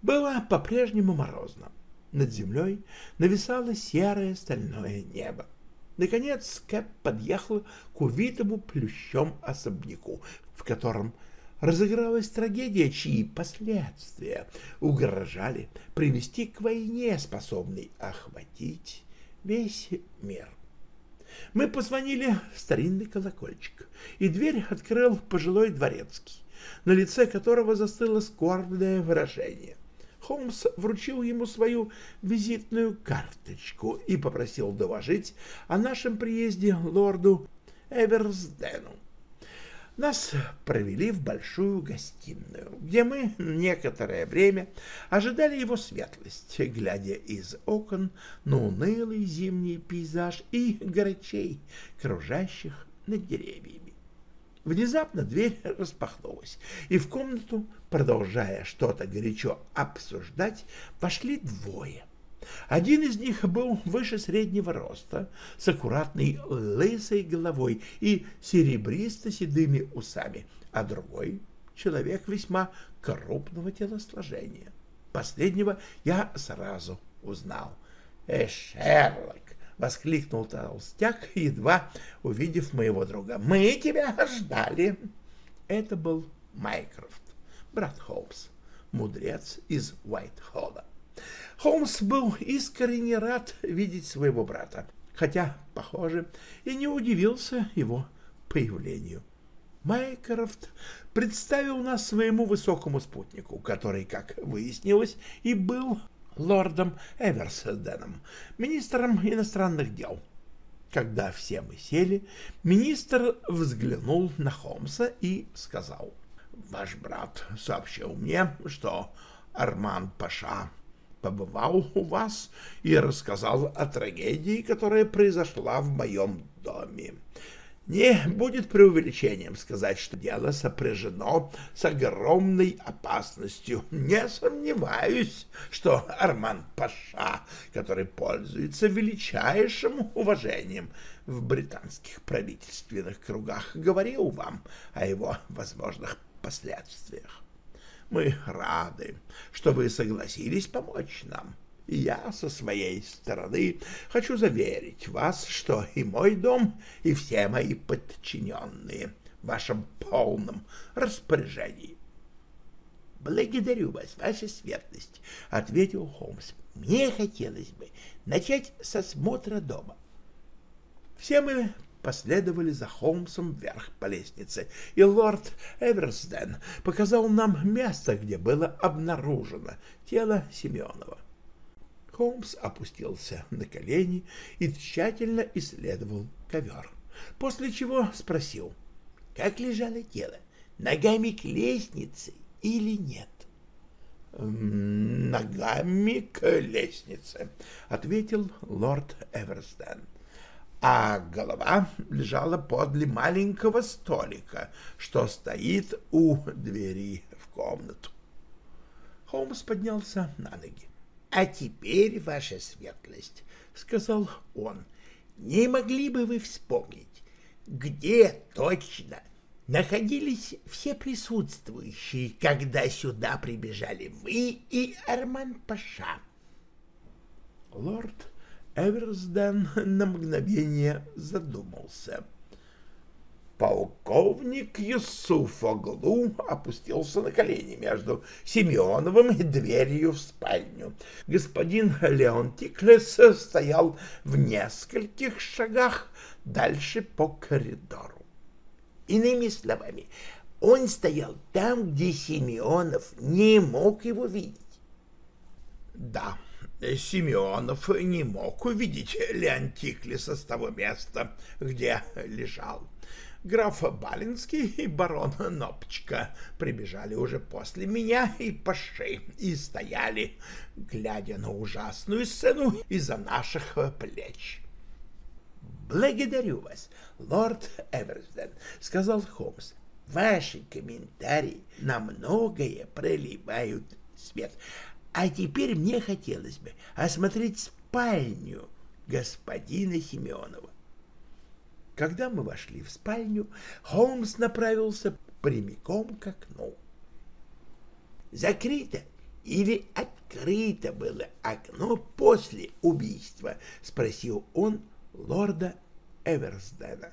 Было по-прежнему морозно. Над землей нависало серое стальное небо. Наконец Кэп подъехал к увитому плющом особняку, в котором разыгралась трагедия, чьи последствия угрожали привести к войне, способной охватить весь мир. Мы позвонили в старинный колокольчик, и дверь открыл пожилой дворецкий, на лице которого застыло скорбное выражение. Холмс вручил ему свою визитную карточку и попросил доложить о нашем приезде лорду Эверсдену. Нас провели в большую гостиную, где мы некоторое время ожидали его светлость, глядя из окон на унылый зимний пейзаж и горячей, кружащих над деревьями. Внезапно дверь распахнулась, и в комнату, продолжая что-то горячо обсуждать, вошли двое. Один из них был выше среднего роста, с аккуратной лысой головой и серебристо-седыми усами, а другой — человек весьма крупного телосложения. Последнего я сразу узнал. «Э, Шерлок!» — воскликнул толстяк, едва увидев моего друга. «Мы тебя ждали!» Это был Майкрофт, брат Холмс, мудрец из Уайт-Холла. Холмс был искренне рад видеть своего брата, хотя, похоже, и не удивился его появлению. Майкрофт представил нас своему высокому спутнику, который, как выяснилось, и был лордом Эверсденом, министром иностранных дел. Когда все мы сели, министр взглянул на Холмса и сказал, «Ваш брат сообщил мне, что Арман Паша побывал у вас и рассказал о трагедии, которая произошла в моем доме. Не будет преувеличением сказать, что дело сопряжено с огромной опасностью. Не сомневаюсь, что Арман Паша, который пользуется величайшим уважением в британских правительственных кругах, говорил вам о его возможных последствиях. Мы рады, что вы согласились помочь нам. Я со своей стороны хочу заверить вас, что и мой дом, и все мои подчиненные вашем полном распоряжении. — Благодарю вас, ваша светлость, — ответил Холмс. — Мне хотелось бы начать с осмотра дома. Все мы последовали за Холмсом вверх по лестнице, и лорд Эверсден показал нам место, где было обнаружено тело Семенова. Холмс опустился на колени и тщательно исследовал ковер, после чего спросил, как лежало тело, ногами к лестнице или нет. «Ногами к лестнице», — ответил лорд Эверсден а голова лежала подле маленького столика, что стоит у двери в комнату. Холмс поднялся на ноги. — А теперь, ваша светлость, — сказал он, — не могли бы вы вспомнить, где точно находились все присутствующие, когда сюда прибежали вы и Арман Паша? Лорд Эверсден на мгновение задумался. Полковник Юсуф Оглу опустился на колени между Семеновым и дверью в спальню. Господин Леон Тиклес стоял в нескольких шагах дальше по коридору. Иными словами, он стоял там, где Семенов не мог его видеть. Да, Семенов не мог увидеть Леонтиклиса с того места, где лежал. Граф Балинский и барон Нопчка прибежали уже после меня и поши, и стояли, глядя на ужасную сцену из-за наших плеч. «Благодарю вас, лорд Эверсден», — сказал Холмс. «Ваши комментарии на многое проливают свет. А теперь мне хотелось бы осмотреть спальню господина Семенова. Когда мы вошли в спальню, Холмс направился прямиком к окну. Закрыто или открыто было окно после убийства? — спросил он лорда Эверсдена.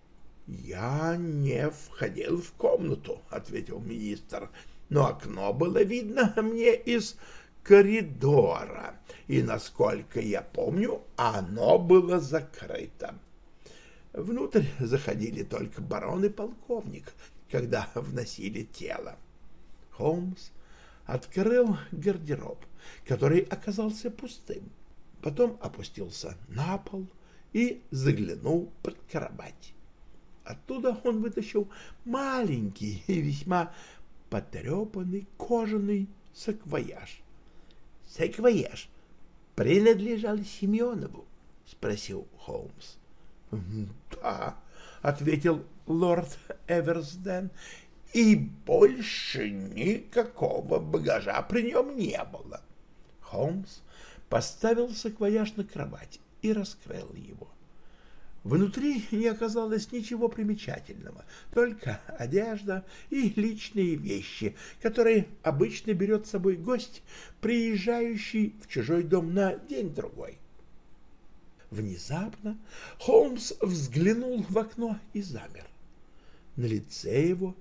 — Я не входил в комнату, — ответил министр, — но окно было видно мне из коридора, и, насколько я помню, оно было закрыто. Внутрь заходили только барон и полковник, когда вносили тело. Холмс открыл гардероб, который оказался пустым, потом опустился на пол и заглянул под кровать. Оттуда он вытащил маленький и весьма потрепанный кожаный саквояж саквояж принадлежал Семенову? — спросил Холмс. — Да, — ответил лорд Эверсден, — и больше никакого багажа при нем не было. Холмс поставил саквояж на кровать и раскрыл его. — Внутри не оказалось ничего примечательного, только одежда и личные вещи, которые обычно берет с собой гость, приезжающий в чужой дом на день-другой. Внезапно Холмс взглянул в окно и замер. На лице его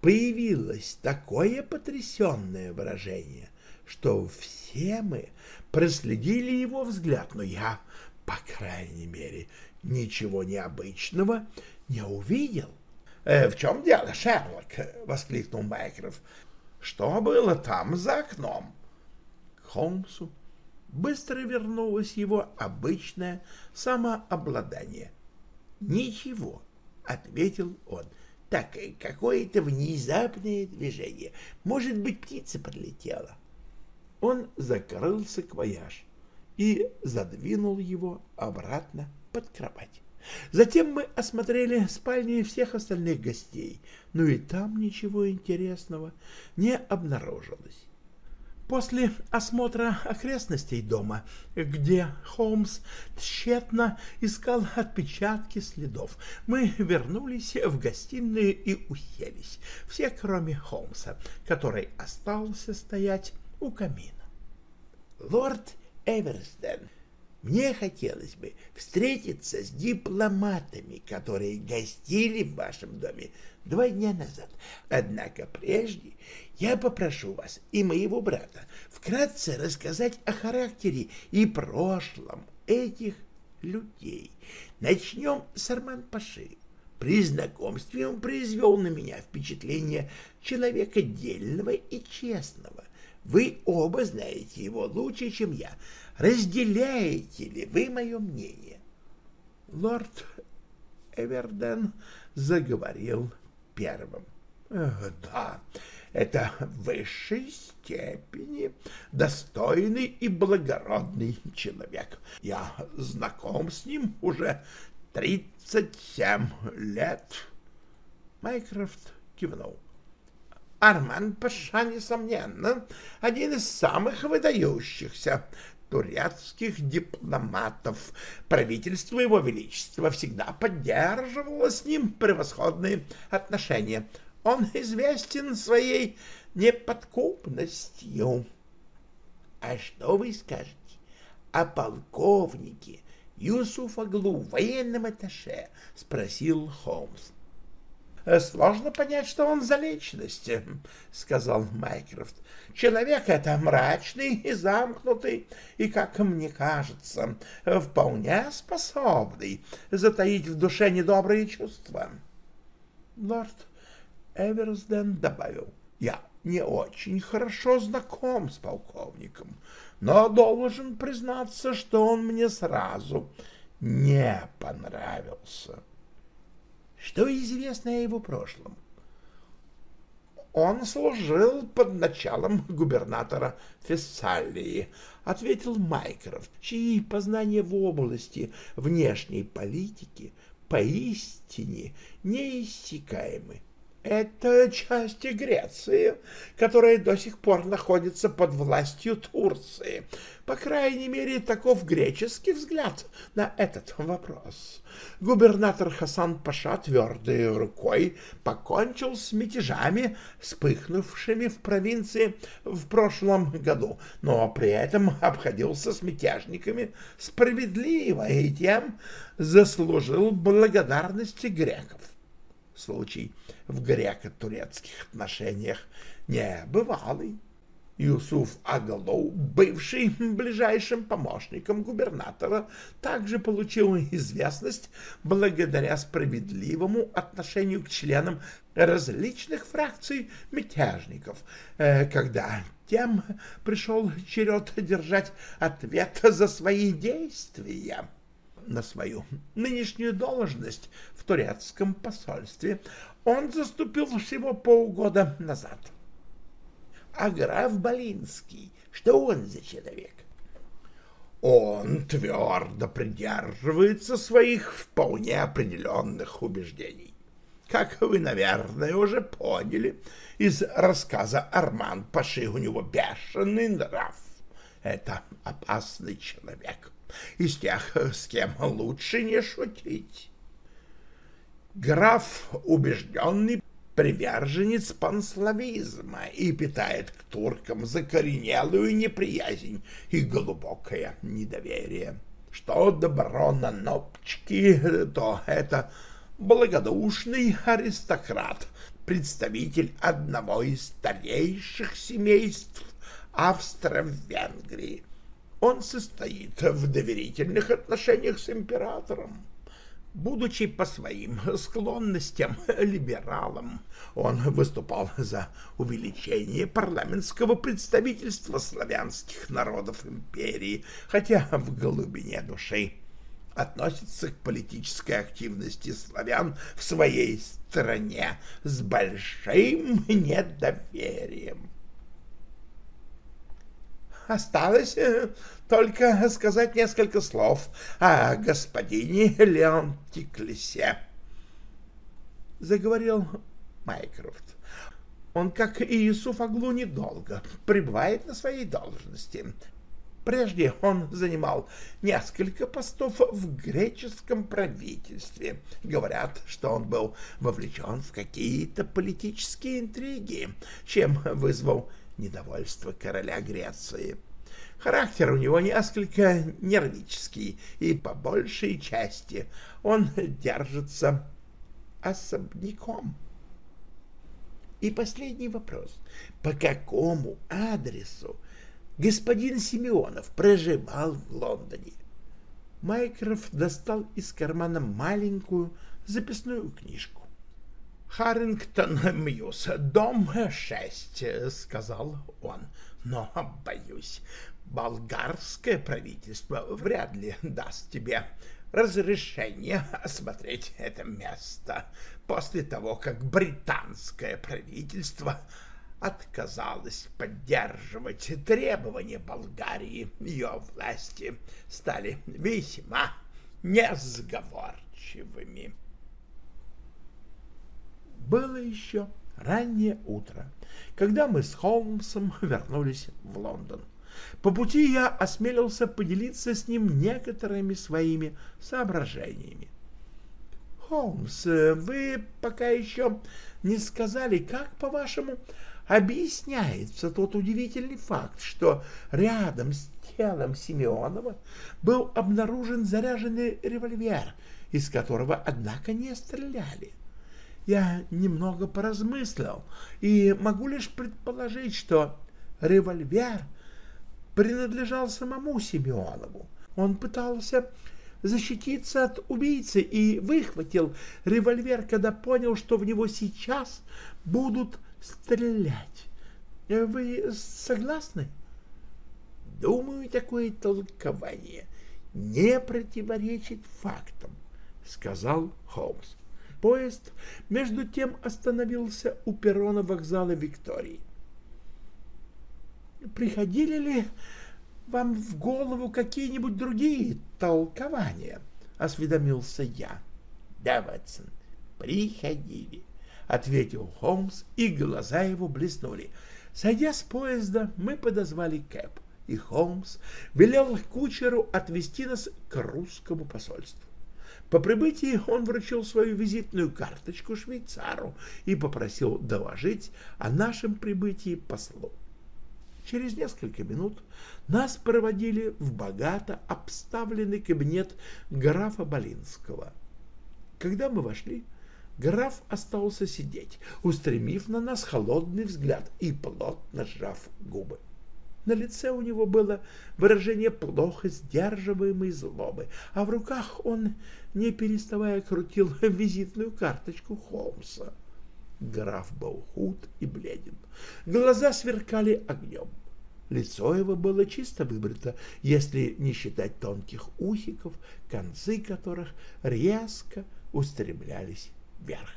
появилось такое потрясенное выражение, что все мы проследили его взгляд, но я, по крайней мере, ничего необычного не увидел. «Э, — В чем дело, Шерлок? — воскликнул Майкроф. — Что было там за окном? К Холмсу быстро вернулось его обычное самообладание. — Ничего, — ответил он. — Так, какое-то внезапное движение. Может быть, птица подлетела. Он закрыл саквояж и задвинул его обратно под кровать. Затем мы осмотрели спальни всех остальных гостей, но и там ничего интересного не обнаружилось. После осмотра окрестностей дома, где Холмс тщетно искал отпечатки следов, мы вернулись в гостиную и уселись, все кроме Холмса, который остался стоять у камина. Лорд Эверсден Мне хотелось бы встретиться с дипломатами, которые гостили в вашем доме два дня назад. Однако прежде я попрошу вас и моего брата вкратце рассказать о характере и прошлом этих людей. Начнем с Арман-Паши. При знакомстве он произвел на меня впечатление человека дельного и честного. Вы оба знаете его лучше, чем я. Разделяете ли вы мое мнение? Лорд Эверден заговорил первым. Да, это в высшей степени достойный и благородный человек. Я знаком с ним уже тридцать семь лет. Майкрофт кивнул. Арман Паша, несомненно, один из самых выдающихся турецких дипломатов. Правительство Его Величества всегда поддерживало с ним превосходные отношения. Он известен своей неподкупностью. А что вы скажете о полковнике Юсуфаглу, военном атташе? — спросил Холмс. — Сложно понять, что он за личность, — сказал Майкрофт. — Человек это мрачный и замкнутый, и, как мне кажется, вполне способный затаить в душе недобрые чувства. Лорд Эверсден добавил, я не очень хорошо знаком с полковником, но должен признаться, что он мне сразу не понравился. Что известно о его прошлом? Он служил под началом губернатора Фессалии, ответил Майкрофт, чьи познания в области внешней политики поистине неиссякаемы. Это части Греции, которая до сих пор находится под властью Турции. По крайней мере, таков греческий взгляд на этот вопрос. Губернатор Хасан Паша твердой рукой покончил с мятежами, вспыхнувшими в провинции в прошлом году, но при этом обходился с мятежниками справедливо и тем заслужил благодарности греков. Случай в греко-турецких отношениях небывалый. Юсуф Агалоу, бывший ближайшим помощником губернатора, также получил известность благодаря справедливому отношению к членам различных фракций мятежников, э, когда тем пришел черед держать ответ за свои действия на свою нынешнюю должность в турецком посольстве он заступил всего полгода назад. А граф Болинский, что он за человек? Он твердо придерживается своих вполне определенных убеждений. Как вы, наверное, уже поняли, из рассказа Арман Паши у него бешеный нрав. Это опасный человек, из тех, с кем лучше не шутить. Граф убежденный приверженец панславизма и питает к туркам закоренелую неприязнь и глубокое недоверие. Что добро на нопчики, то это благодушный аристократ, представитель одного из старейших семейств Австро-Венгрии. Он состоит в доверительных отношениях с императором Будучи по своим склонностям либералом, он выступал за увеличение парламентского представительства славянских народов империи, хотя в глубине души относится к политической активности славян в своей стране с большим недоверием. Осталось э, только сказать несколько слов о господине Леонтиклесе. Заговорил Майкрофт. Он, как и Иисуф Аглу, недолго пребывает на своей должности. Прежде он занимал несколько постов в греческом правительстве. Говорят, что он был вовлечен в какие-то политические интриги, чем вызвал недовольство короля Греции. Характер у него несколько нервический, и по большей части он держится особняком. И последний вопрос. По какому адресу господин Симеонов проживал в Лондоне? Майкрофт достал из кармана маленькую записную книжку. «Харрингтон Мьюз, дом 6», — сказал он. «Но, боюсь, болгарское правительство вряд ли даст тебе разрешение осмотреть это место после того, как британское правительство отказалось поддерживать требования Болгарии. Ее власти стали весьма несговорчивыми. Было еще раннее утро, когда мы с Холмсом вернулись в Лондон. По пути я осмелился поделиться с ним некоторыми своими соображениями. «Холмс, вы пока еще не сказали, как, по-вашему, объясняется тот удивительный факт, что рядом с телом Симеонова был обнаружен заряженный револьвер, из которого, однако, не стреляли. Я немного поразмыслил и могу лишь предположить, что револьвер принадлежал самому Симеонову. Он пытался защититься от убийцы и выхватил револьвер, когда понял, что в него сейчас будут стрелять. Вы согласны? Думаю, такое толкование не противоречит фактам, сказал Холмс. Поезд между тем остановился у перрона вокзала Виктории. Приходили ли вам в голову какие-нибудь другие толкования? — осведомился я. — Да, Ватсон, приходили, — ответил Холмс, и глаза его блеснули. Сойдя с поезда, мы подозвали Кэп, и Холмс велел кучеру отвезти нас к русскому посольству. По прибытии он вручил свою визитную карточку швейцару и попросил доложить о нашем прибытии послу. Через несколько минут нас проводили в богато обставленный кабинет графа Болинского. Когда мы вошли, граф остался сидеть, устремив на нас холодный взгляд и плотно сжав губы. На лице у него было выражение плохо сдерживаемой злобы, а в руках он, не переставая, крутил визитную карточку Холмса. Граф был худ и бледен. Глаза сверкали огнем. Лицо его было чисто выбрито, если не считать тонких ухиков, концы которых резко устремлялись вверх.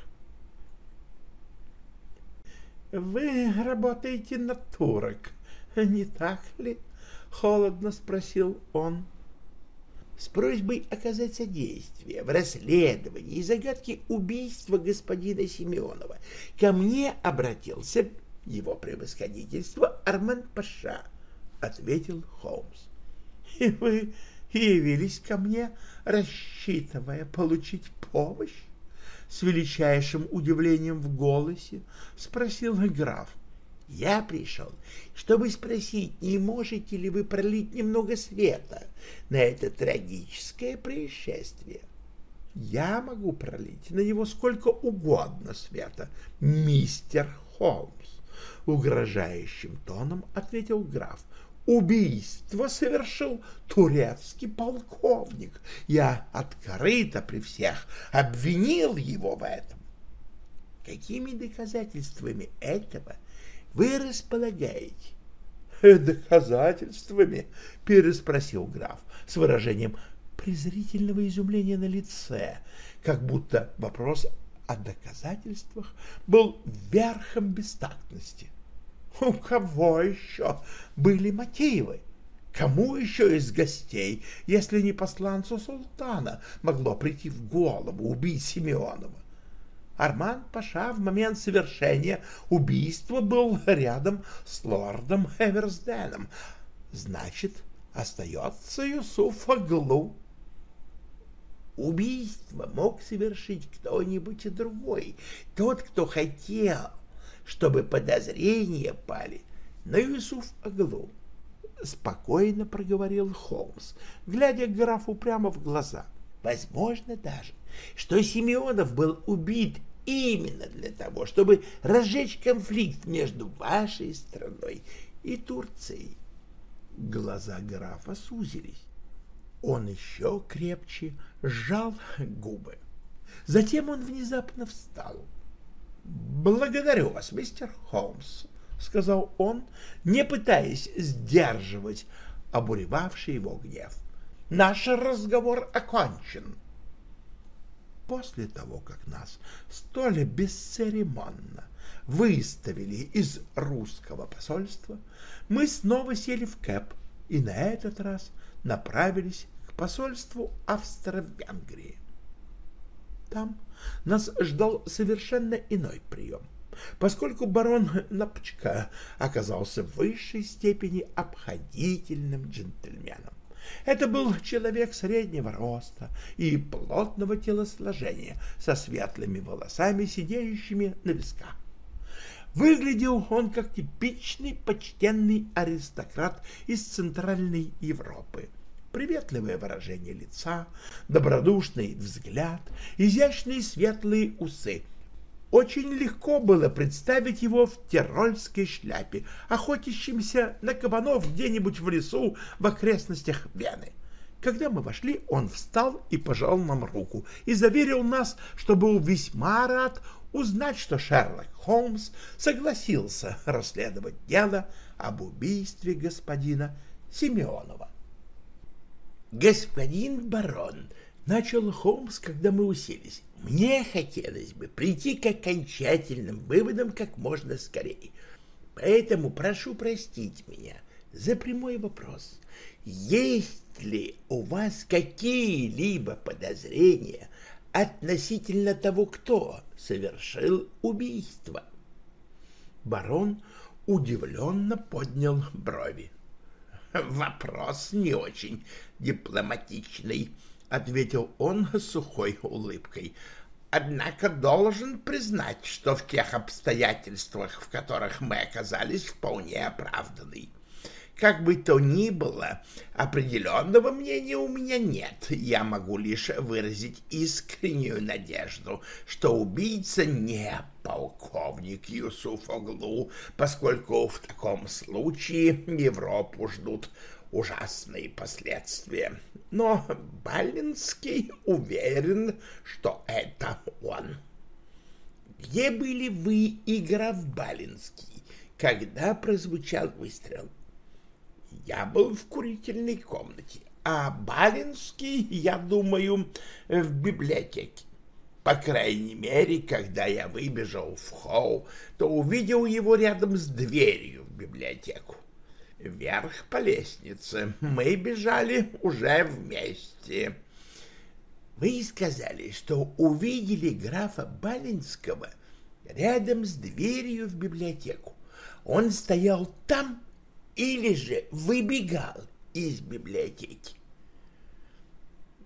«Вы работаете на турок, не так ли?» — холодно спросил он с просьбой оказать содействие в расследовании загадки убийства господина Семенова. Ко мне обратился его превосходительство Армен Паша, — ответил Холмс. — И вы явились ко мне, рассчитывая получить помощь? С величайшим удивлением в голосе спросил граф. Я пришел, чтобы спросить, не можете ли вы пролить немного света на это трагическое происшествие. Я могу пролить на него сколько угодно света, мистер Холмс, угрожающим тоном ответил граф. Убийство совершил турецкий полковник. Я открыто при всех обвинил его в этом. Какими доказательствами этого – вы располагаете? «Э, — Доказательствами? — переспросил граф с выражением презрительного изумления на лице, как будто вопрос о доказательствах был верхом бестактности. У кого еще были мотивы? Кому еще из гостей, если не посланцу султана, могло прийти в голову убить Симеонова? Арман Паша в момент совершения убийства был рядом с лордом Эверсденом. Значит, остается Юсуф Аглу. Убийство мог совершить кто-нибудь другой, тот, кто хотел, чтобы подозрения пали на Юсуф Аглу. — спокойно проговорил Холмс, глядя графу прямо в глаза. «Возможно даже, что Симеонов был убит именно для того, чтобы разжечь конфликт между вашей страной и Турцией». Глаза графа сузились. Он еще крепче сжал губы. Затем он внезапно встал. «Благодарю вас, мистер Холмс», — сказал он, не пытаясь сдерживать обуревавший его гнев. «Наш разговор окончен». После того, как нас столь бесцеремонно выставили из русского посольства, мы снова сели в кэп и на этот раз направились к посольству Австро-Венгрии. Там нас ждал совершенно иной прием — поскольку барон Напчка оказался в высшей степени обходительным джентльменом. Это был человек среднего роста и плотного телосложения, со светлыми волосами, сидеющими на висках. Выглядел он как типичный почтенный аристократ из Центральной Европы. Приветливое выражение лица, добродушный взгляд, изящные светлые усы — очень легко было представить его в тирольской шляпе, охотящимся на кабанов где-нибудь в лесу в окрестностях Вены. Когда мы вошли, он встал и пожал нам руку и заверил нас, что был весьма рад узнать, что Шерлок Холмс согласился расследовать дело об убийстве господина Симеонова. «Господин барон», — начал Холмс, когда мы уселись, мне хотелось бы прийти к окончательным выводам как можно скорее. Поэтому прошу простить меня за прямой вопрос. Есть ли у вас какие-либо подозрения относительно того, кто совершил убийство? Барон удивленно поднял брови. Вопрос не очень дипломатичный, — ответил он с сухой улыбкой. «Однако должен признать, что в тех обстоятельствах, в которых мы оказались, вполне оправданный. Как бы то ни было, определенного мнения у меня нет. Я могу лишь выразить искреннюю надежду, что убийца не полковник Юсуф Оглу, поскольку в таком случае Европу ждут ужасные последствия. Но Балинский уверен, что это он. Где были вы и граф Балинский, когда прозвучал выстрел? Я был в курительной комнате, а Балинский, я думаю, в библиотеке. По крайней мере, когда я выбежал в холл, то увидел его рядом с дверью в библиотеку вверх по лестнице. Мы бежали уже вместе. Вы сказали, что увидели графа Балинского рядом с дверью в библиотеку. Он стоял там или же выбегал из библиотеки?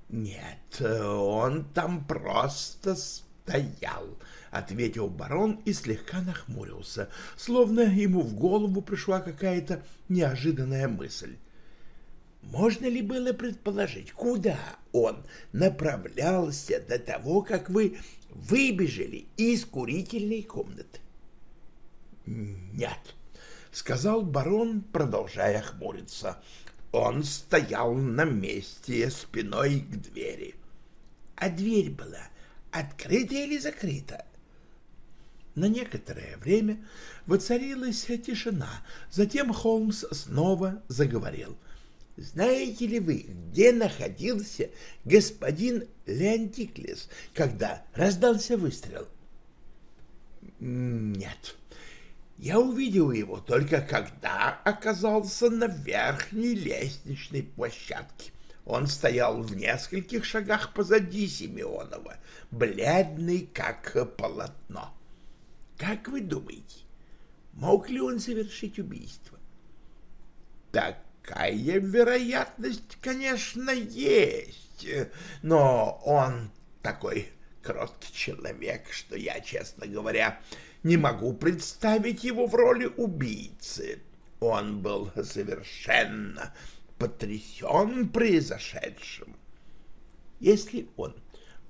Нет, он там просто стоял, ответил барон и слегка нахмурился, словно ему в голову пришла какая-то неожиданная мысль. Можно ли было предположить, куда он направлялся до того, как вы выбежали из курительной комнаты? Нет, сказал барон, продолжая хмуриться. Он стоял на месте спиной к двери. А дверь была открыта или закрыта? На некоторое время воцарилась тишина, затем Холмс снова заговорил. «Знаете ли вы, где находился господин Леонтиклес, когда раздался выстрел?» «Нет, я увидел его только когда оказался на верхней лестничной площадке. Он стоял в нескольких шагах позади Симеонова, бледный как полотно. Как вы думаете, мог ли он совершить убийство? Такая вероятность, конечно, есть, но он такой кроткий человек, что я, честно говоря, не могу представить его в роли убийцы. Он был совершенно потрясен произошедшим. Если он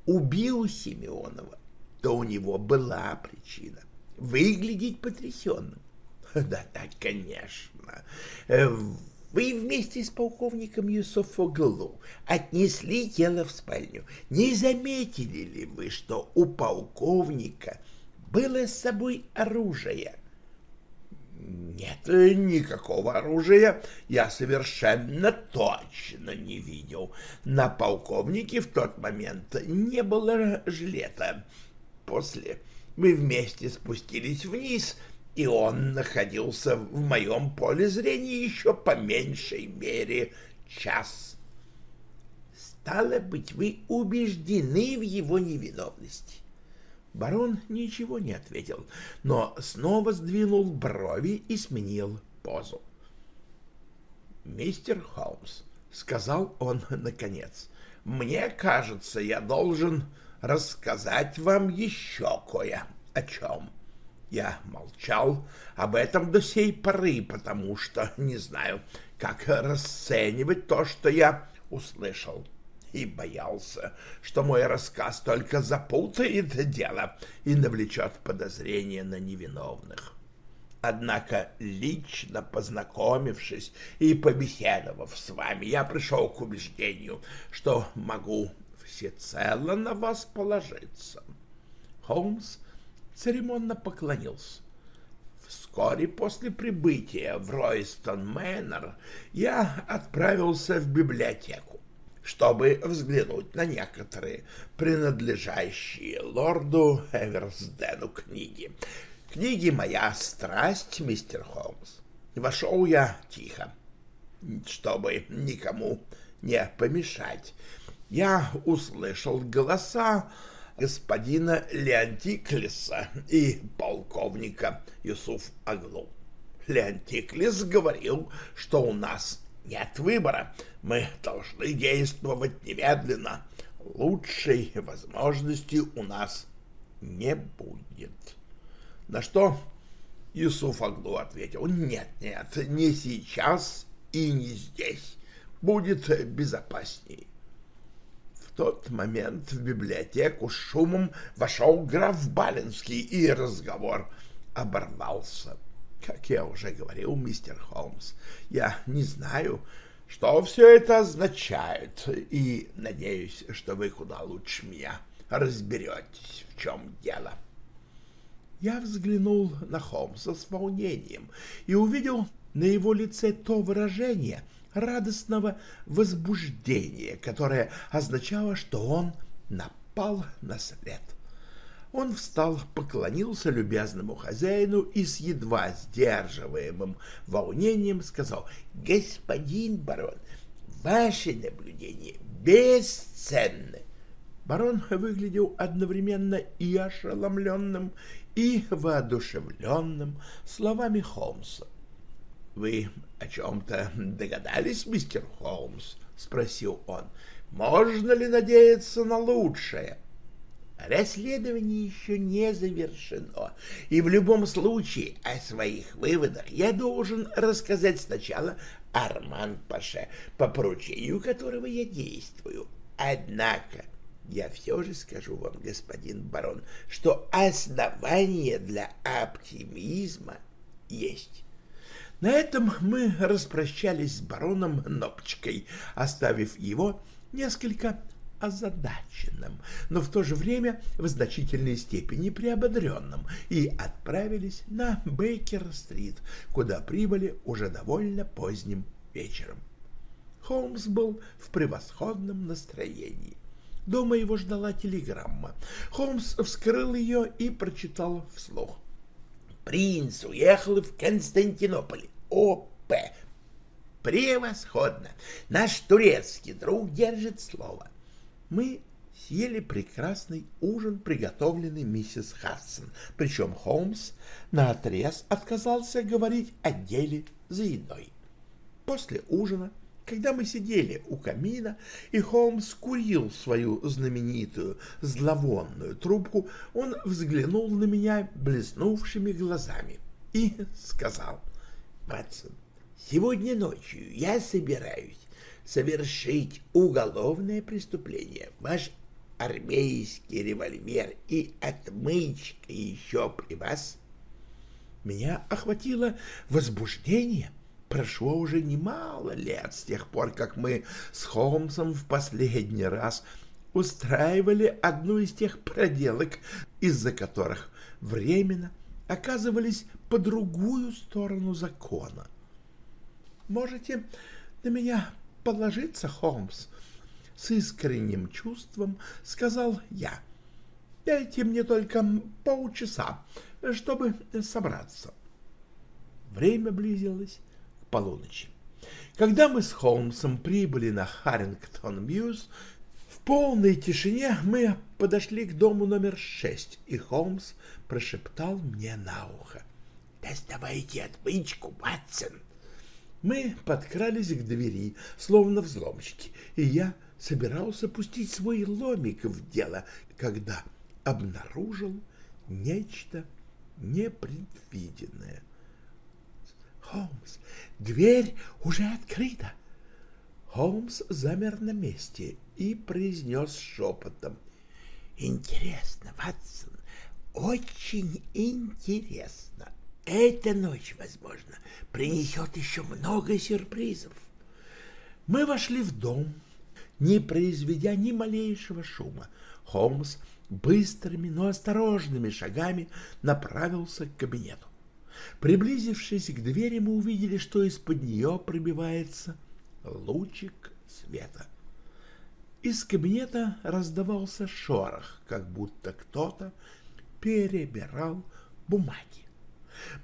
убил Симеонова, то у него была причина выглядеть потрясенным. Да, так, конечно. Вы вместе с полковником Юсуфоглу отнесли тело в спальню. Не заметили ли вы, что у полковника было с собой оружие? Нет, никакого оружия я совершенно точно не видел. На полковнике в тот момент не было жилета. После мы вместе спустились вниз и он находился в моем поле зрения еще по меньшей мере час. Стало быть, вы убеждены в его невиновности. Барон ничего не ответил, но снова сдвинул брови и сменил позу. «Мистер Холмс», — сказал он наконец, — «мне кажется, я должен рассказать вам еще кое о чем». Я молчал об этом до сей поры, потому что не знаю, как расценивать то, что я услышал, и боялся, что мой рассказ только запутает дело и навлечет подозрения на невиновных. Однако, лично познакомившись и побеседовав с вами, я пришел к убеждению, что могу всецело на вас положиться. Холмс церемонно поклонился. Вскоре после прибытия в Ройстон Мэннер я отправился в библиотеку, чтобы взглянуть на некоторые принадлежащие лорду Эверсдену книги. Книги «Моя страсть», мистер Холмс. Вошел я тихо, чтобы никому не помешать. Я услышал голоса, господина Леонтиклиса и полковника Юсуф Аглу. Леонтиклис говорил, что у нас нет выбора, мы должны действовать немедленно. Лучшей возможности у нас не будет. На что Юсуф Аглу ответил, нет, нет, не сейчас и не здесь. Будет безопаснее тот момент в библиотеку с шумом вошел граф Балинский, и разговор оборвался. Как я уже говорил, мистер Холмс, я не знаю, что все это означает, и надеюсь, что вы куда лучше меня разберетесь, в чем дело. Я взглянул на Холмса с волнением и увидел на его лице то выражение — радостного возбуждения, которое означало, что он напал на след. Он встал, поклонился любезному хозяину и с едва сдерживаемым волнением сказал, «Господин барон, ваши наблюдения бесценны». Барон выглядел одновременно и ошеломленным, и воодушевленным словами Холмса. «Вы о чем-то догадались, мистер Холмс?» — спросил он. «Можно ли надеяться на лучшее?» Расследование еще не завершено, и в любом случае о своих выводах я должен рассказать сначала Арман Паше, по поручению которого я действую. Однако я все же скажу вам, господин барон, что основания для оптимизма есть. На этом мы распрощались с бароном Нопчикой, оставив его несколько озадаченным, но в то же время в значительной степени приободренным, и отправились на Бейкер-стрит, куда прибыли уже довольно поздним вечером. Холмс был в превосходном настроении. Дома его ждала телеграмма. Холмс вскрыл ее и прочитал вслух. «Принц уехал в Константинополь. О.П. Превосходно! Наш турецкий друг держит слово. Мы съели прекрасный ужин, приготовленный миссис Хадсон, причем Холмс наотрез отказался говорить о деле за едой. После ужина, когда мы сидели у камина, и Холмс курил свою знаменитую зловонную трубку, он взглянул на меня блеснувшими глазами и сказал — Ватсон, Сегодня ночью я собираюсь совершить уголовное преступление. Ваш армейский револьвер и отмычка еще при вас? Меня охватило возбуждение. Прошло уже немало лет с тех пор, как мы с Холмсом в последний раз устраивали одну из тех проделок, из-за которых временно оказывались по другую сторону закона. Можете на меня положиться, Холмс, с искренним чувством сказал я. Дайте мне только полчаса, чтобы собраться. Время близилось к полуночи. Когда мы с Холмсом прибыли на Харрингтон-Мьюз, полной тишине мы подошли к дому номер шесть, и Холмс прошептал мне на ухо. «Доставайте отмычку, Ватсон!» Мы подкрались к двери, словно взломщики, и я собирался пустить свой ломик в дело, когда обнаружил нечто непредвиденное. «Холмс, дверь уже открыта!» Холмс замер на месте и произнес шепотом. «Интересно, Ватсон, очень интересно. Эта ночь, возможно, принесет еще много сюрпризов». Мы вошли в дом, не произведя ни малейшего шума. Холмс быстрыми, но осторожными шагами направился к кабинету. Приблизившись к двери, мы увидели, что из-под нее пробивается лучик света. Из кабинета раздавался шорох, как будто кто-то перебирал бумаги.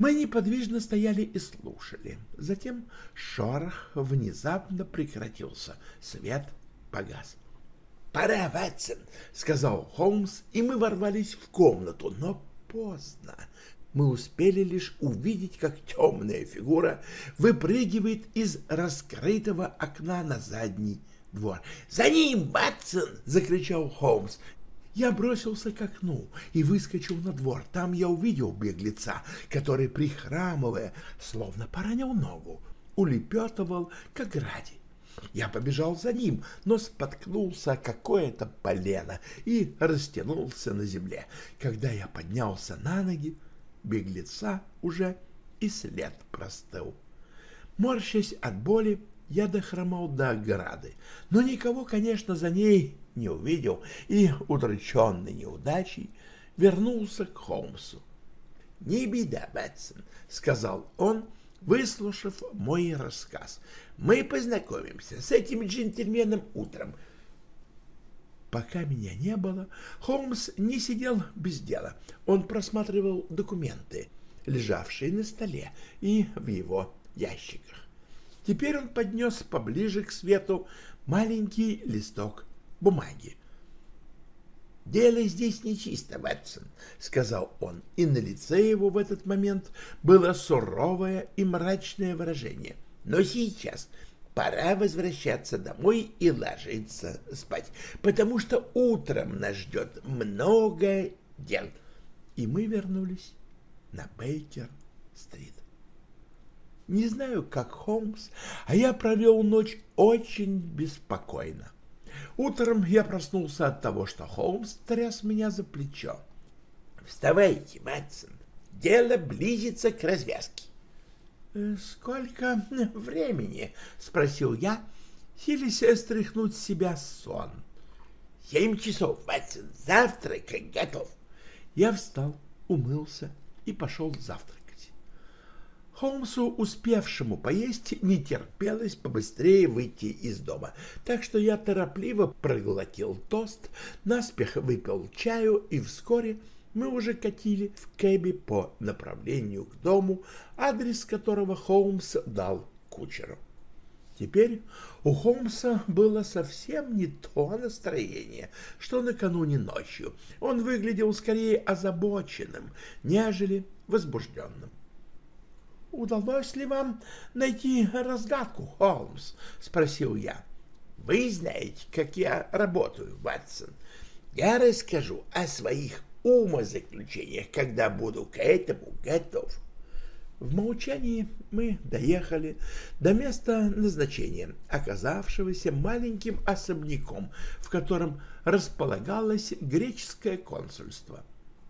Мы неподвижно стояли и слушали. Затем шорох внезапно прекратился, свет погас. «Пора, Ватсон!» — сказал Холмс, и мы ворвались в комнату, но поздно. Мы успели лишь увидеть, как темная фигура выпрыгивает из раскрытого окна на задний двор. «За ним, Ватсон!» — закричал Холмс. Я бросился к окну и выскочил на двор. Там я увидел беглеца, который, прихрамывая, словно поранил ногу, улепетывал к ограде. Я побежал за ним, но споткнулся какое-то полено и растянулся на земле. Когда я поднялся на ноги, беглеца уже и след простыл. Морщась от боли, я дохромал до ограды, но никого, конечно, за ней не увидел и, удрученный неудачей, вернулся к Холмсу. — Не беда, Бэтсон, — сказал он, выслушав мой рассказ. Мы познакомимся с этим джентльменом утром. Пока меня не было, Холмс не сидел без дела. Он просматривал документы, лежавшие на столе и в его ящиках. Теперь он поднес поближе к свету маленький листок бумаги. «Дело здесь нечисто, Ватсон», — сказал он, и на лице его в этот момент было суровое и мрачное выражение. «Но сейчас пора возвращаться домой и ложиться спать, потому что утром нас ждет много дел». И мы вернулись на Бейкер-стрит. Не знаю, как Холмс, а я провел ночь очень беспокойно. Утром я проснулся от того, что Холмс тряс меня за плечо. «Вставайте, Мэтсон, дело близится к развязке». «Э, «Сколько времени?» — спросил я, силясь стряхнуть с себя сон. «Семь часов, Мэтсон, завтрак готов». Я встал, умылся и пошел завтракать. Холмсу, успевшему поесть, не терпелось побыстрее выйти из дома, так что я торопливо проглотил тост, наспех выпил чаю, и вскоре мы уже катили в кэбе по направлению к дому, адрес которого Холмс дал кучеру. Теперь у Холмса было совсем не то настроение, что накануне ночью. Он выглядел скорее озабоченным, нежели возбужденным. — Удалось ли вам найти разгадку, Холмс? — спросил я. — Вы знаете, как я работаю, Ватсон. Я расскажу о своих умозаключениях, когда буду к этому готов. В молчании мы доехали до места назначения, оказавшегося маленьким особняком, в котором располагалось греческое консульство.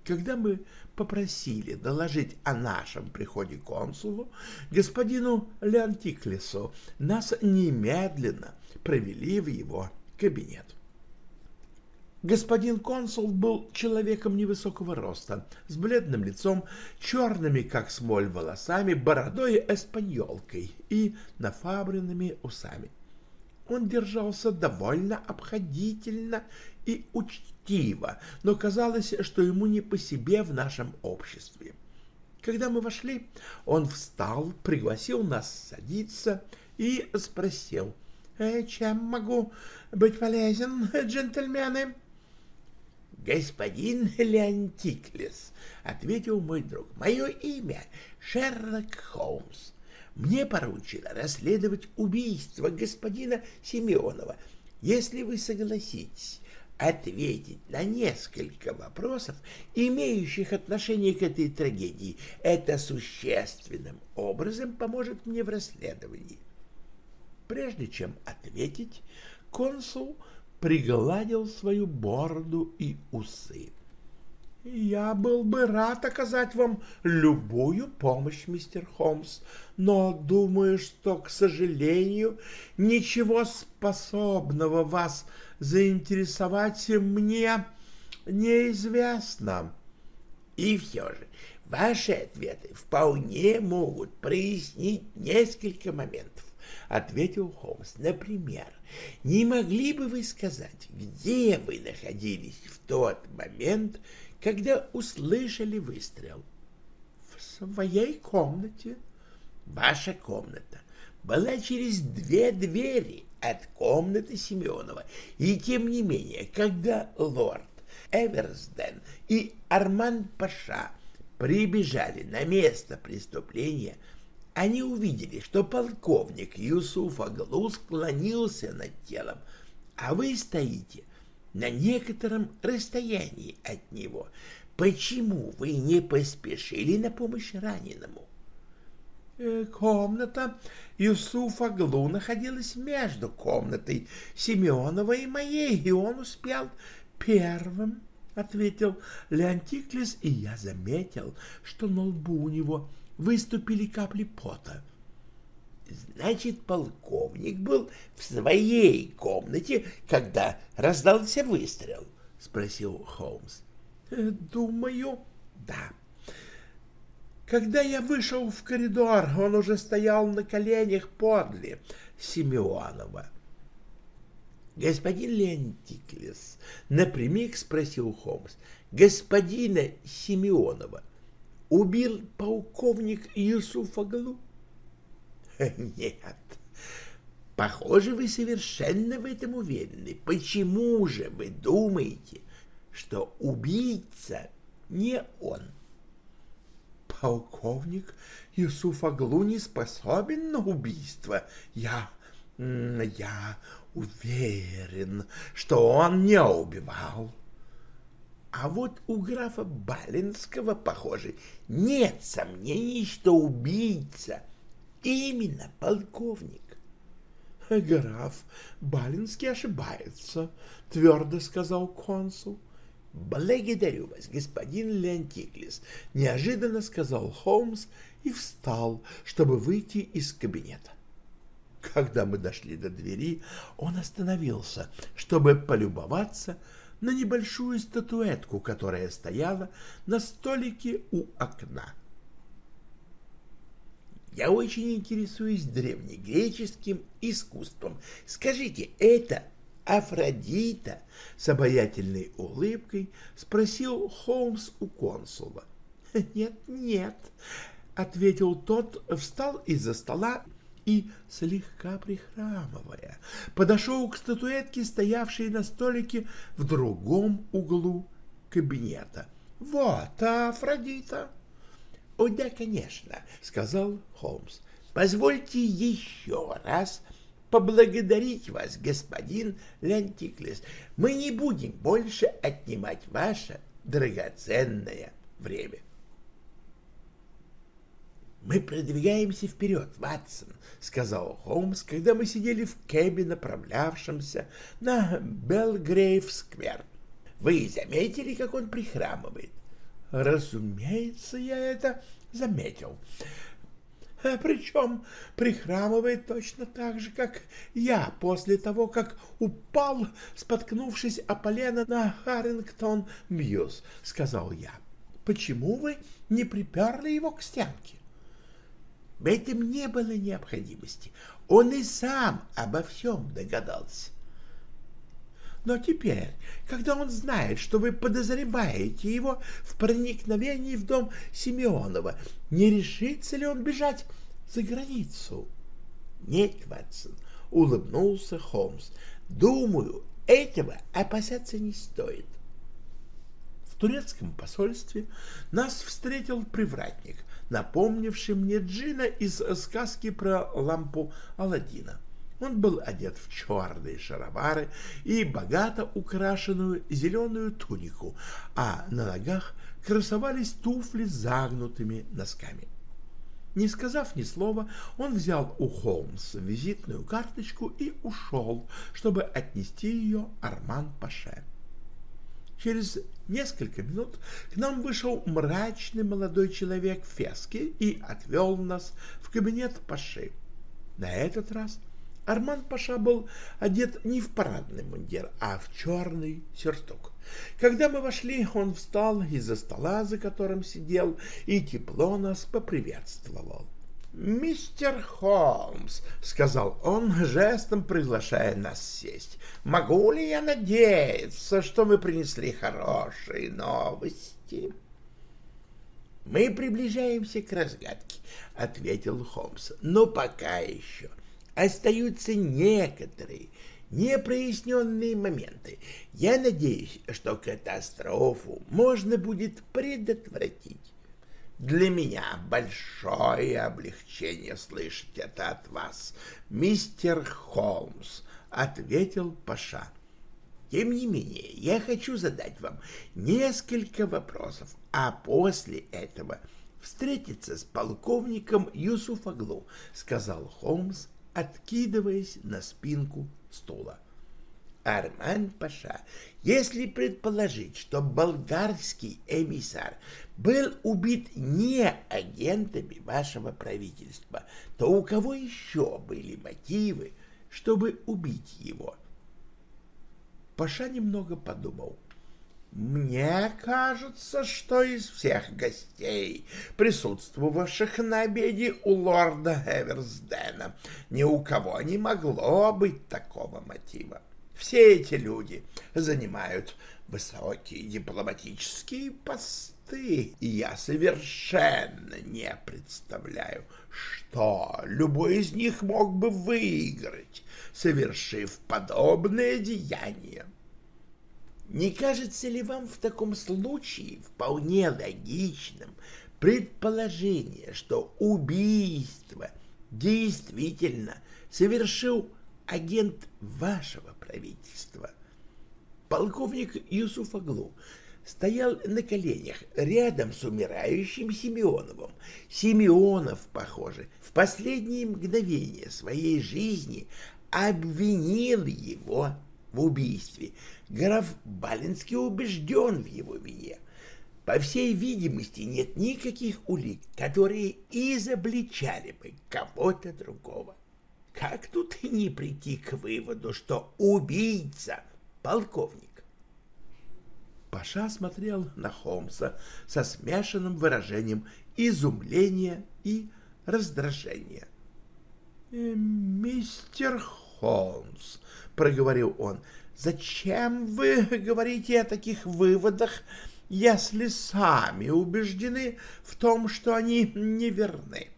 Когда мы попросили доложить о нашем приходе консулу, господину Леонтиклесу, нас немедленно провели в его кабинет. Господин консул был человеком невысокого роста, с бледным лицом, черными, как смоль, волосами, бородой эспаньолкой и нафабренными усами. Он держался довольно обходительно и учтиво, но казалось, что ему не по себе в нашем обществе. Когда мы вошли, он встал, пригласил нас садиться и спросил, «Э, «Чем могу быть полезен, джентльмены?» «Господин Леонтиклес», — ответил мой друг, — «мое имя Шерлок Холмс. Мне поручено расследовать убийство господина Семенова. Если вы согласитесь ответить на несколько вопросов, имеющих отношение к этой трагедии, это существенным образом поможет мне в расследовании». Прежде чем ответить, консул пригладил свою бороду и усы. «Я был бы рад оказать вам любую помощь, мистер Холмс, но думаю, что, к сожалению, ничего способного вас заинтересовать мне неизвестно. И все же ваши ответы вполне могут прояснить несколько моментов. — ответил Холмс. — Например, не могли бы вы сказать, где вы находились в тот момент, когда услышали выстрел? — В своей комнате. — Ваша комната была через две двери от комнаты Семенова, и тем не менее, когда лорд Эверсден и Арман Паша прибежали на место преступления, они увидели, что полковник Юсуф Аглу склонился над телом, а вы стоите на некотором расстоянии от него. Почему вы не поспешили на помощь раненому? Э, комната Юсуфа Аглу находилась между комнатой Семенова и моей, и он успел первым, — ответил Леонтиклес, и я заметил, что на лбу у него выступили капли пота. Значит, полковник был в своей комнате, когда раздался выстрел? — спросил Холмс. «Э, — Думаю, да. Когда я вышел в коридор, он уже стоял на коленях подле Симеонова. — Господин Леонтиклес, — напрямик спросил Холмс, — господина Симеонова убил полковник Юсуф Аглу? Нет. Похоже, вы совершенно в этом уверены. Почему же вы думаете, что убийца не он? Полковник Юсуф Аглу не способен на убийство. Я... я уверен, что он не убивал. А вот у графа Балинского, похоже, нет сомнений, что убийца именно полковник. — Граф Балинский ошибается, — твердо сказал консул. — Благодарю вас, господин Леонтиклис, — неожиданно сказал Холмс и встал, чтобы выйти из кабинета. Когда мы дошли до двери, он остановился, чтобы полюбоваться на небольшую статуэтку, которая стояла на столике у окна. Я очень интересуюсь древнегреческим искусством. Скажите, это Афродита? С обаятельной улыбкой спросил Холмс у консула. Нет, нет, ответил тот, встал из-за стола и, слегка прихрамывая, подошел к статуэтке, стоявшей на столике в другом углу кабинета. «Вот Афродита!» «О, да, конечно», — сказал Холмс. «Позвольте еще раз поблагодарить вас, господин Лентиклес. Мы не будем больше отнимать ваше драгоценное время». «Мы продвигаемся вперед, Ватсон», — сказал Холмс, когда мы сидели в кэбе, направлявшемся на Белгрейв-сквер. «Вы заметили, как он прихрамывает?» «Разумеется, я это заметил. А причем прихрамывает точно так же, как я после того, как упал, споткнувшись о полено на Харрингтон-Мьюз», — сказал я. «Почему вы не приперли его к стенке?» В этом не было необходимости. Он и сам обо всем догадался. Но теперь, когда он знает, что вы подозреваете его в проникновении в дом Симеонова, не решится ли он бежать за границу? Нет, Ватсон, улыбнулся Холмс. Думаю, этого опасаться не стоит. В турецком посольстве нас встретил привратник, напомнивший мне Джина из сказки про лампу Аладдина. Он был одет в черные шаровары и богато украшенную зеленую тунику, а на ногах красовались туфли с загнутыми носками. Не сказав ни слова, он взял у Холмса визитную карточку и ушел, чтобы отнести ее Арман Паше. Через несколько минут к нам вышел мрачный молодой человек в феске и отвел нас в кабинет Паши. На этот раз Арман Паша был одет не в парадный мундир, а в черный сюртук. Когда мы вошли, он встал из-за стола, за которым сидел, и тепло нас поприветствовал. «Мистер Холмс», — сказал он, жестом приглашая нас сесть, — «могу ли я надеяться, что вы принесли хорошие новости?» «Мы приближаемся к разгадке», — ответил Холмс, — «но пока еще остаются некоторые непроясненные моменты. Я надеюсь, что катастрофу можно будет предотвратить. Для меня большое облегчение слышать это от вас, мистер Холмс, — ответил Паша. Тем не менее, я хочу задать вам несколько вопросов, а после этого встретиться с полковником Юсуфаглу, — сказал Холмс, откидываясь на спинку стула. Арман Паша, если предположить, что болгарский эмиссар был убит не агентами вашего правительства, то у кого еще были мотивы, чтобы убить его? Паша немного подумал. Мне кажется, что из всех гостей, присутствовавших на обеде у лорда Эверсдена, ни у кого не могло быть такого мотива. Все эти люди занимают высокие дипломатические посты, и я совершенно не представляю, что любой из них мог бы выиграть, совершив подобное деяние. Не кажется ли вам в таком случае вполне логичным предположение, что убийство действительно совершил агент вашего правительства? Полковник Юсуф Аглу стоял на коленях рядом с умирающим Симеоновым. Симеонов, похоже, в последние мгновения своей жизни обвинил его в убийстве. Граф Балинский убежден в его вине. По всей видимости, нет никаких улик, которые изобличали бы кого-то другого. Как тут не прийти к выводу, что убийца — полковник? Паша смотрел на Холмса со смешанным выражением изумления и раздражения. «Э, «Мистер Холмс», — проговорил он, — «зачем вы говорите о таких выводах, если сами убеждены в том, что они неверны?»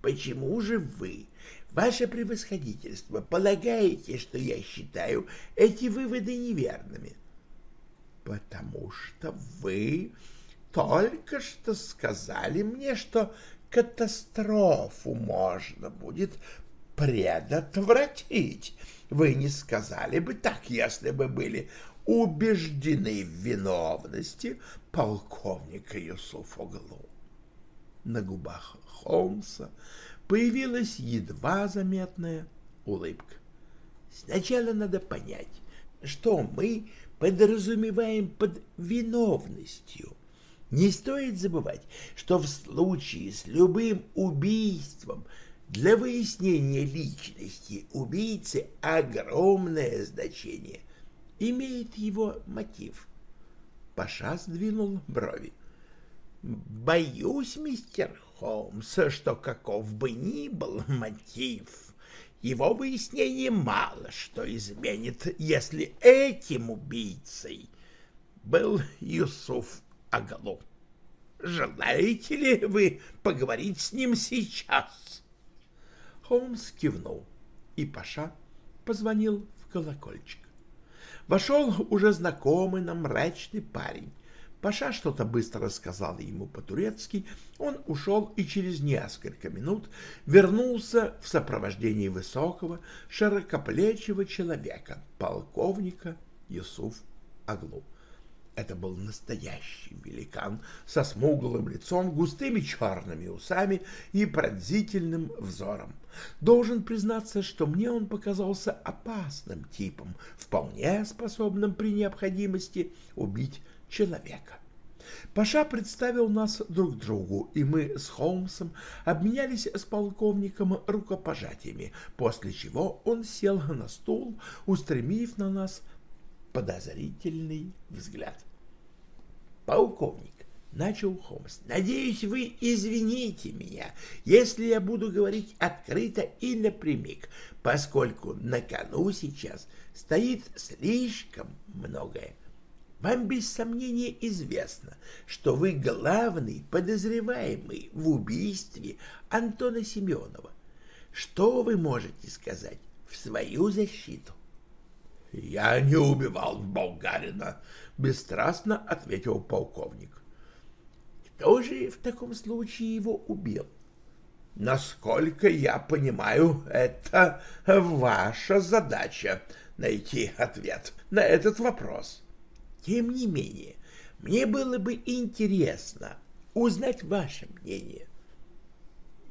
«Почему же вы, ваше превосходительство, полагаете, что я считаю эти выводы неверными?» «Потому что вы только что сказали мне, что катастрофу можно будет предотвратить. Вы не сказали бы так, если бы были убеждены в виновности полковника Юсуфоглу. На губах Холмса появилась едва заметная улыбка. Сначала надо понять, что мы подразумеваем под виновностью. Не стоит забывать, что в случае с любым убийством для выяснения личности убийцы огромное значение имеет его мотив. Паша сдвинул брови. «Боюсь, мистер Холмс, что каков бы ни был мотив, его выяснение мало что изменит, если этим убийцей был Юсуф Агалу. Желаете ли вы поговорить с ним сейчас?» Холмс кивнул, и Паша позвонил в колокольчик. Вошел уже знакомый нам мрачный парень. Паша что-то быстро сказал ему по-турецки, он ушел и через несколько минут вернулся в сопровождении высокого, широкоплечего человека, полковника Юсуф Аглу. Это был настоящий великан со смуглым лицом, густыми черными усами и пронзительным взором. Должен признаться, что мне он показался опасным типом, вполне способным при необходимости убить человека. Паша представил нас друг другу, и мы с Холмсом обменялись с полковником рукопожатиями, после чего он сел на стул, устремив на нас подозрительный взгляд. «Полковник», — начал Холмс, — «надеюсь, вы извините меня, если я буду говорить открыто и напрямик, поскольку на кону сейчас стоит слишком многое. Вам без сомнения известно, что вы главный подозреваемый в убийстве Антона Семенова. Что вы можете сказать в свою защиту? — Я не убивал болгарина, — бесстрастно ответил полковник. Кто же в таком случае его убил? Насколько я понимаю, это ваша задача — найти ответ на этот вопрос. Тем не менее, мне было бы интересно узнать ваше мнение.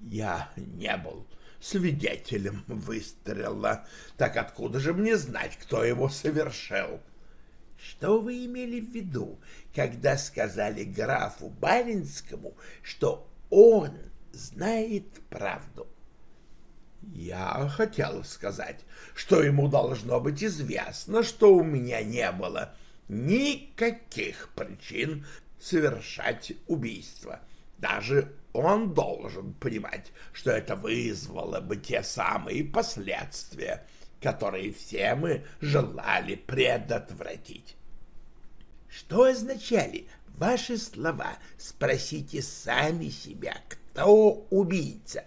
Я не был свидетелем выстрела, так откуда же мне знать, кто его совершил? — что вы имели в виду, когда сказали графу Баринскому, что он знает правду? Я хотел сказать, что ему должно быть известно, что у меня не было никаких причин совершать убийство. Даже он должен понимать, что это вызвало бы те самые последствия, которые все мы желали предотвратить. Что означали ваши слова? Спросите сами себя, кто убийца?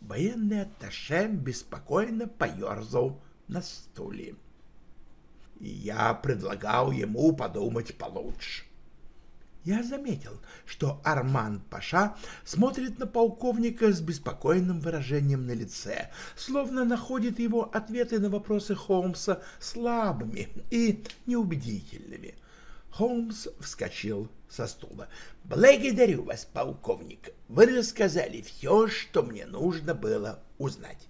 Военный атташе беспокойно поерзал на стуле. Я предлагал ему подумать получше. Я заметил, что Арман Паша смотрит на полковника с беспокойным выражением на лице, словно находит его ответы на вопросы Холмса слабыми и неубедительными. Холмс вскочил со стула. «Благодарю вас, полковник. Вы рассказали все, что мне нужно было узнать».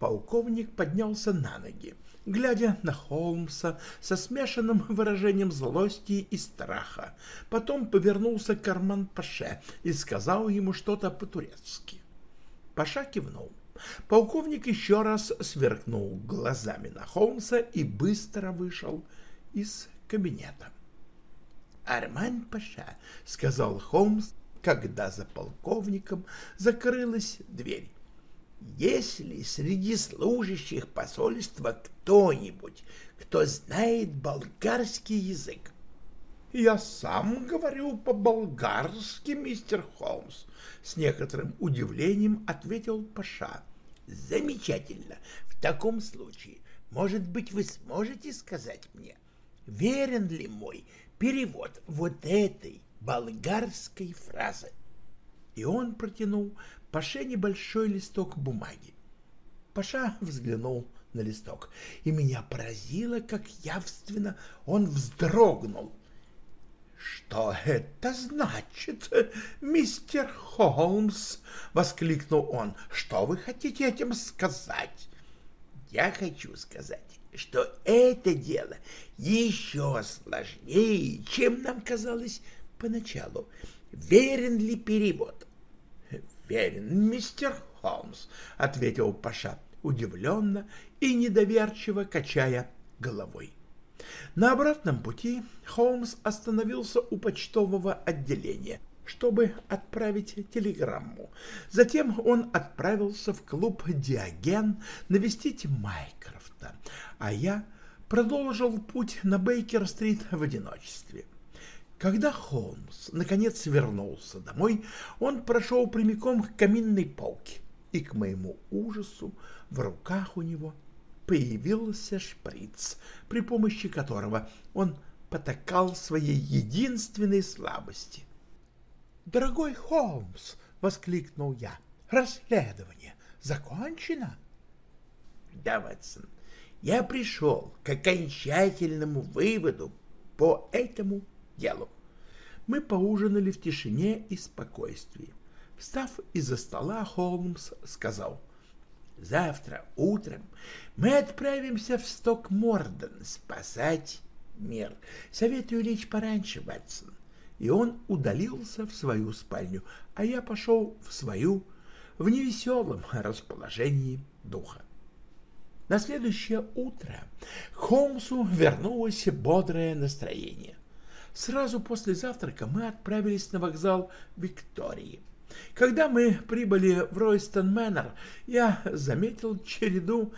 Полковник поднялся на ноги глядя на Холмса со смешанным выражением злости и страха. Потом повернулся к Карман Паше и сказал ему что-то по-турецки. Паша кивнул. Полковник еще раз сверкнул глазами на Холмса и быстро вышел из кабинета. «Арман Паша», — сказал Холмс, когда за полковником закрылась дверь. Если среди служащих посольства кто-нибудь, кто знает болгарский язык, «Я сам говорю по-болгарски, мистер Холмс», — с некоторым удивлением ответил Паша. «Замечательно. В таком случае, может быть, вы сможете сказать мне, верен ли мой перевод вот этой болгарской фразы?» И он протянул Паше небольшой листок бумаги. Паша взглянул на листок, и меня поразило, как явственно он вздрогнул. «Что это значит, мистер Холмс?» — воскликнул он. «Что вы хотите этим сказать?» «Я хочу сказать, что это дело еще сложнее, чем нам казалось поначалу. Верен ли перевод?» «Верен, мистер Холмс», — ответил Паша, удивленно и недоверчиво качая головой. На обратном пути Холмс остановился у почтового отделения, чтобы отправить телеграмму. Затем он отправился в клуб «Диоген» навестить Майкрофта, а я продолжил путь на Бейкер-стрит в одиночестве. Когда Холмс наконец вернулся домой, он прошел прямиком к каминной полке, и, к моему ужасу, в руках у него появился шприц, при помощи которого он потакал своей единственной слабости. «Дорогой Холмс!» — воскликнул я. «Расследование закончено?» «Да, Ватсон, я пришел к окончательному выводу по этому делу. Мы поужинали в тишине и спокойствии. Встав из-за стола, Холмс сказал, «Завтра утром мы отправимся в Стокморден спасать мир. Советую лечь пораньше, Ватсон». И он удалился в свою спальню, а я пошел в свою в невеселом расположении духа. На следующее утро Холмсу вернулось бодрое настроение. Сразу после завтрака мы отправились на вокзал Виктории. Когда мы прибыли в Ройстон Мэннер, я заметил череду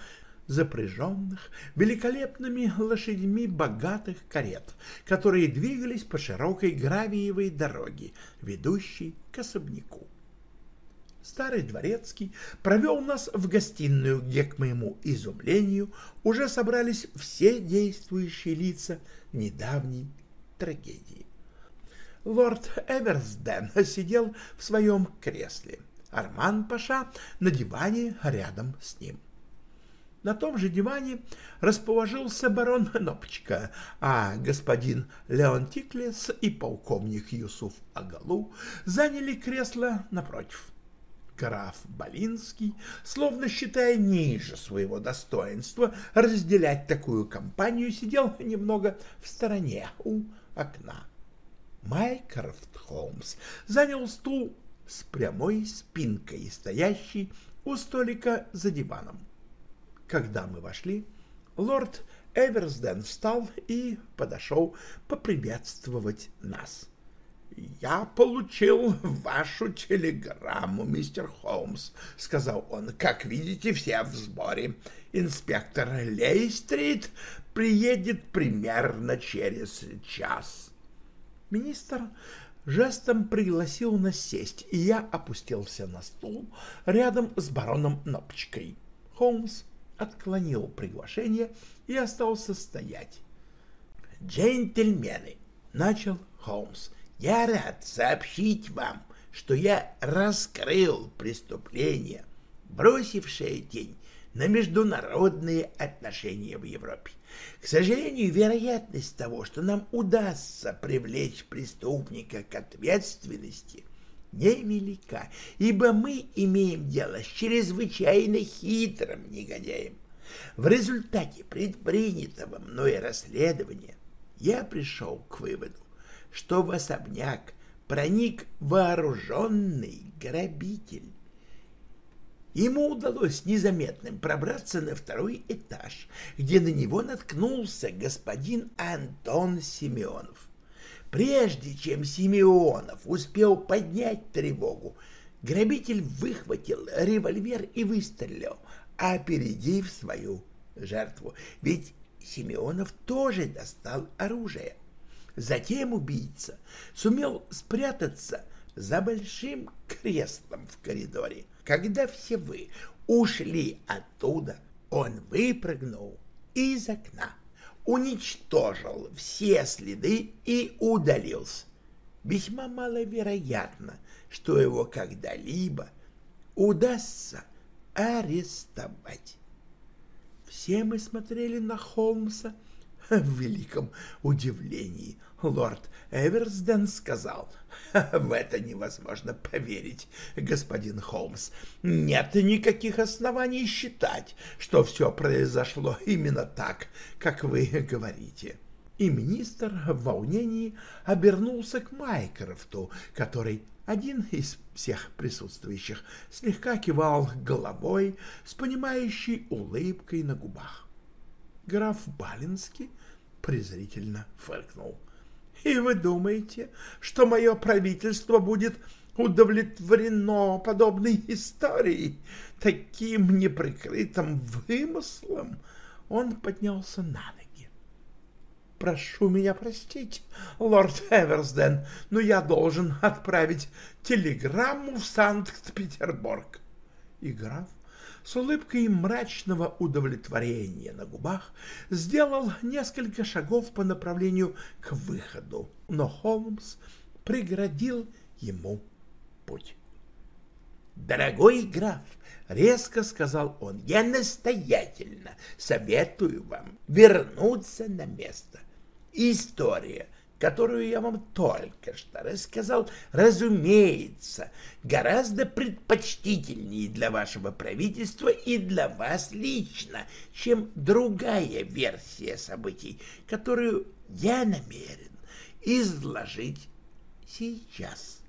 запряженных великолепными лошадьми богатых карет, которые двигались по широкой гравиевой дороге, ведущей к особняку. Старый дворецкий провел нас в гостиную, где, к моему изумлению, уже собрались все действующие лица недавней трагедии. Лорд Эверсден сидел в своем кресле, Арман Паша на диване рядом с ним. На том же диване расположился барон Нопочка, а господин Леон Тиклес и полковник Юсуф Агалу заняли кресло напротив. Граф Болинский, словно считая ниже своего достоинства разделять такую компанию, сидел немного в стороне у окна. Майкрофт Холмс занял стул с прямой спинкой, стоящий у столика за диваном. Когда мы вошли, лорд Эверсден встал и подошел поприветствовать нас. «Я получил вашу телеграмму, мистер Холмс», — сказал он. «Как видите, все в сборе. Инспектор Лейстрит приедет примерно через час». Министр жестом пригласил нас сесть, и я опустился на стул рядом с бароном Нопчикой. Холмс отклонил приглашение и остался стоять. «Джентльмены!» — начал Холмс. «Я рад сообщить вам, что я раскрыл преступление, бросившее тень на международные отношения в Европе. К сожалению, вероятность того, что нам удастся привлечь преступника к ответственности, невелика, ибо мы имеем дело с чрезвычайно хитрым негодяем. В результате предпринятого мной расследования я пришел к выводу, что в особняк проник вооруженный грабитель. Ему удалось незаметным пробраться на второй этаж, где на него наткнулся господин Антон Семенов. Прежде чем Симеонов успел поднять тревогу, грабитель выхватил револьвер и выстрелил, опередив свою жертву. Ведь Симеонов тоже достал оружие. Затем убийца сумел спрятаться за большим креслом в коридоре. Когда все вы ушли оттуда, он выпрыгнул из окна, уничтожил все следы и удалился. Весьма маловероятно, что его когда-либо удастся арестовать. Все мы смотрели на Холмса в великом удивлении. Лорд Эверсден сказал, «В это невозможно поверить, господин Холмс. Нет никаких оснований считать, что все произошло именно так, как вы говорите». И министр в волнении обернулся к Майкрофту, который один из всех присутствующих слегка кивал головой с понимающей улыбкой на губах. Граф Балинский презрительно фыркнул. И вы думаете, что мое правительство будет удовлетворено подобной историей, таким неприкрытым вымыслом? Он поднялся на ноги. Прошу меня простить, лорд Эверсден, но я должен отправить телеграмму в Санкт-Петербург. И граф с улыбкой мрачного удовлетворения на губах сделал несколько шагов по направлению к выходу, но Холмс преградил ему путь. «Дорогой граф!» — резко сказал он. «Я настоятельно советую вам вернуться на место. История — которую я вам только что рассказал, разумеется, гораздо предпочтительнее для вашего правительства и для вас лично, чем другая версия событий, которую я намерен изложить сейчас.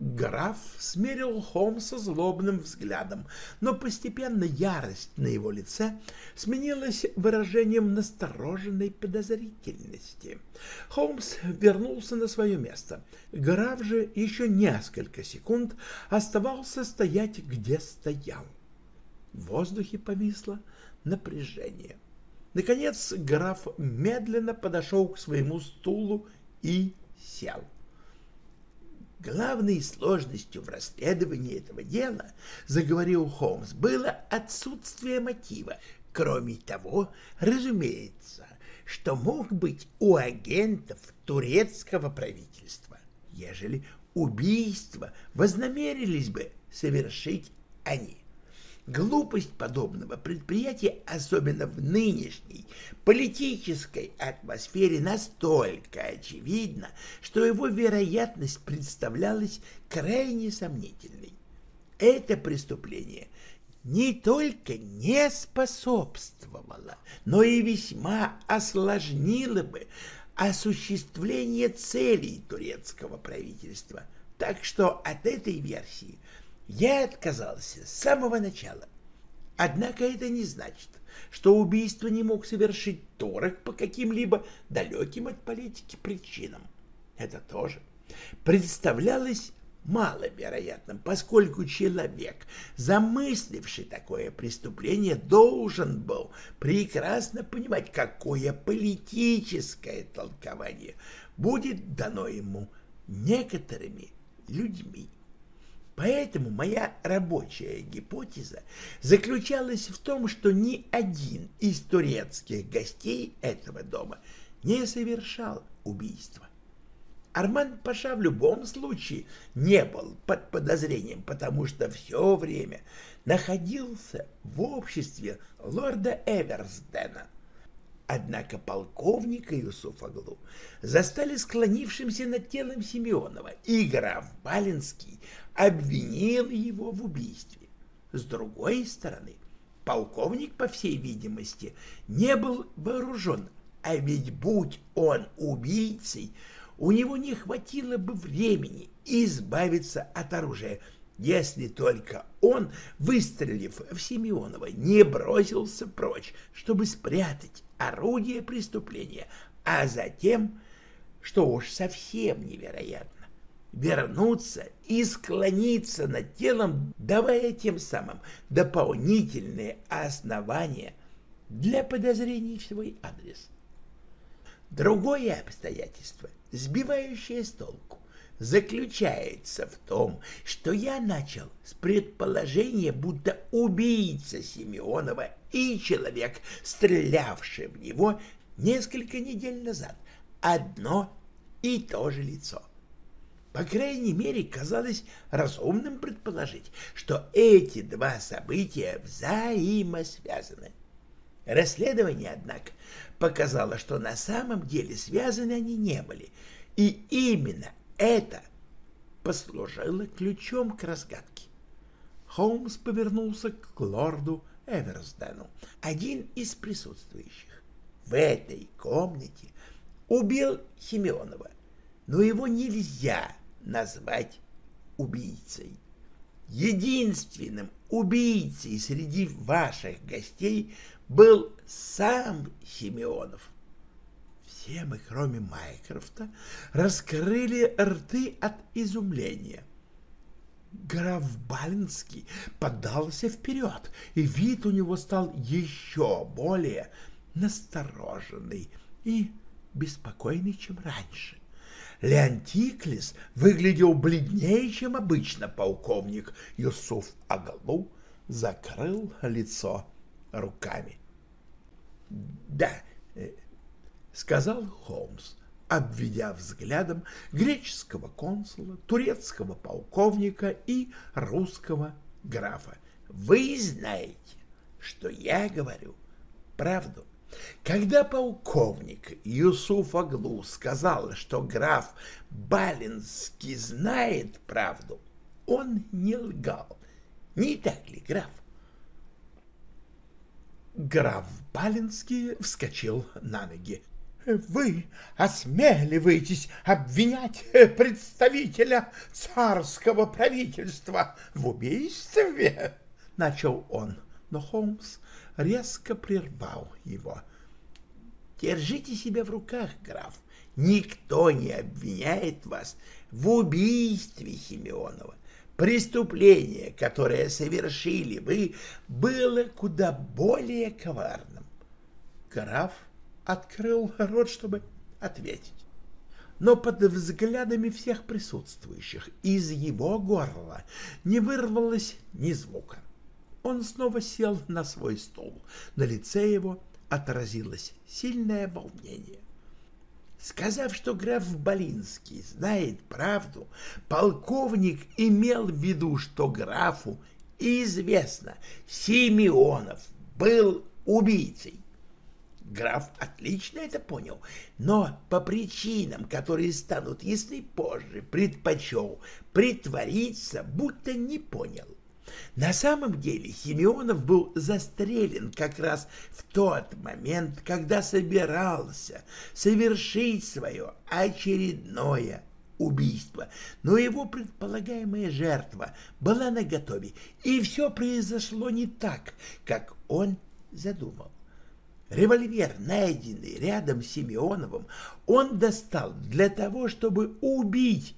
Граф смерил Холмса злобным взглядом, но постепенно ярость на его лице сменилась выражением настороженной подозрительности. Холмс вернулся на свое место. Граф же еще несколько секунд оставался стоять, где стоял. В воздухе повисло напряжение. Наконец граф медленно подошел к своему стулу и сел. — Главной сложностью в расследовании этого дела, заговорил Холмс, было отсутствие мотива. Кроме того, разумеется, что мог быть у агентов турецкого правительства, ежели убийство вознамерились бы совершить они. Глупость подобного предприятия, особенно в нынешней политической атмосфере, настолько очевидна, что его вероятность представлялась крайне сомнительной. Это преступление не только не способствовало, но и весьма осложнило бы осуществление целей турецкого правительства. Так что от этой версии я отказался с самого начала. Однако это не значит, что убийство не мог совершить Торок по каким-либо далеким от политики причинам. Это тоже представлялось маловероятным, поскольку человек, замысливший такое преступление, должен был прекрасно понимать, какое политическое толкование будет дано ему некоторыми людьми. Поэтому моя рабочая гипотеза заключалась в том, что ни один из турецких гостей этого дома не совершал убийства. Арман Паша в любом случае не был под подозрением, потому что все время находился в обществе лорда Эверсдена. Однако полковника Юсуфаглу застали склонившимся над телом Симеонова, и граф Балинский обвинил его в убийстве. С другой стороны, полковник, по всей видимости, не был вооружен, а ведь будь он убийцей, у него не хватило бы времени избавиться от оружия, если только он, выстрелив в Симеонова, не бросился прочь, чтобы спрятать орудие преступления, а затем, что уж совсем невероятно, вернуться и склониться над телом, давая тем самым дополнительные основания для подозрений в свой адрес. Другое обстоятельство, сбивающее с толку, заключается в том, что я начал с предположения, будто убийца Симеонова и человек, стрелявший в него несколько недель назад, одно и то же лицо. По крайней мере, казалось разумным предположить, что эти два события взаимосвязаны. Расследование, однако, показало, что на самом деле связаны они не были, и именно это послужило ключом к разгадке. Холмс повернулся к лорду Эверсдену. Один из присутствующих в этой комнате убил Семенова, но его нельзя назвать убийцей. Единственным убийцей среди ваших гостей был сам Симеонов. Все мы, кроме Майкрофта, раскрыли рты от изумления. Граф Балинский подался вперед, и вид у него стал еще более настороженный и беспокойный, чем раньше. Леонтиклис выглядел бледнее, чем обычно полковник. Юсуф Агалу закрыл лицо руками. — Да, э, — сказал Холмс, обведя взглядом греческого консула, турецкого полковника и русского графа. — Вы знаете, что я говорю правду. — когда полковник Юсуф Аглу сказал, что граф Балинский знает правду, он не лгал. Не так ли, граф? Граф Балинский вскочил на ноги. «Вы осмеливаетесь обвинять представителя царского правительства в убийстве?» — начал он, но Холмс резко прервал его. «Держите себя в руках, граф. Никто не обвиняет вас в убийстве Симеонова. Преступление, которое совершили вы, было куда более коварным». Граф открыл рот, чтобы ответить. Но под взглядами всех присутствующих из его горла не вырвалось ни звука. Он снова сел на свой стул. На лице его отразилось сильное волнение. Сказав, что граф Болинский знает правду, полковник имел в виду, что графу известно, Симеонов был убийцей. Граф отлично это понял, но по причинам, которые станут ясны позже, предпочел притвориться, будто не понял. На самом деле Симеонов был застрелен как раз в тот момент, когда собирался совершить свое очередное убийство, но его предполагаемая жертва была наготове, и все произошло не так, как он задумал. Револьвер, найденный рядом с Симеоновым, он достал для того, чтобы убить,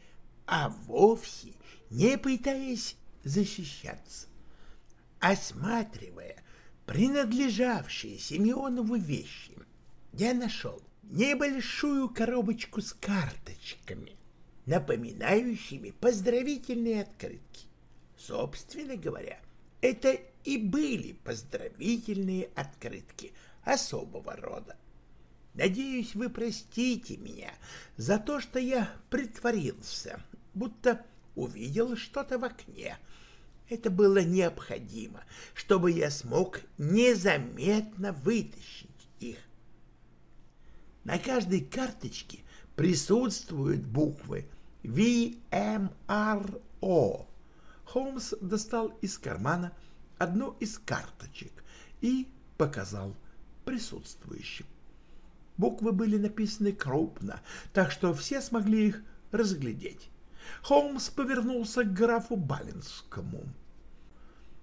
а вовсе не пытаясь защищаться. Осматривая принадлежавшие Симеонову вещи, я нашел небольшую коробочку с карточками, напоминающими поздравительные открытки. Собственно говоря, это и были поздравительные открытки особого рода. Надеюсь, вы простите меня за то, что я притворился, будто увидел что-то в окне. Это было необходимо, чтобы я смог незаметно вытащить их. На каждой карточке присутствуют буквы VMRO. Холмс достал из кармана одну из карточек и показал присутствующим. Буквы были написаны крупно, так что все смогли их разглядеть. Холмс повернулся к графу Балинскому.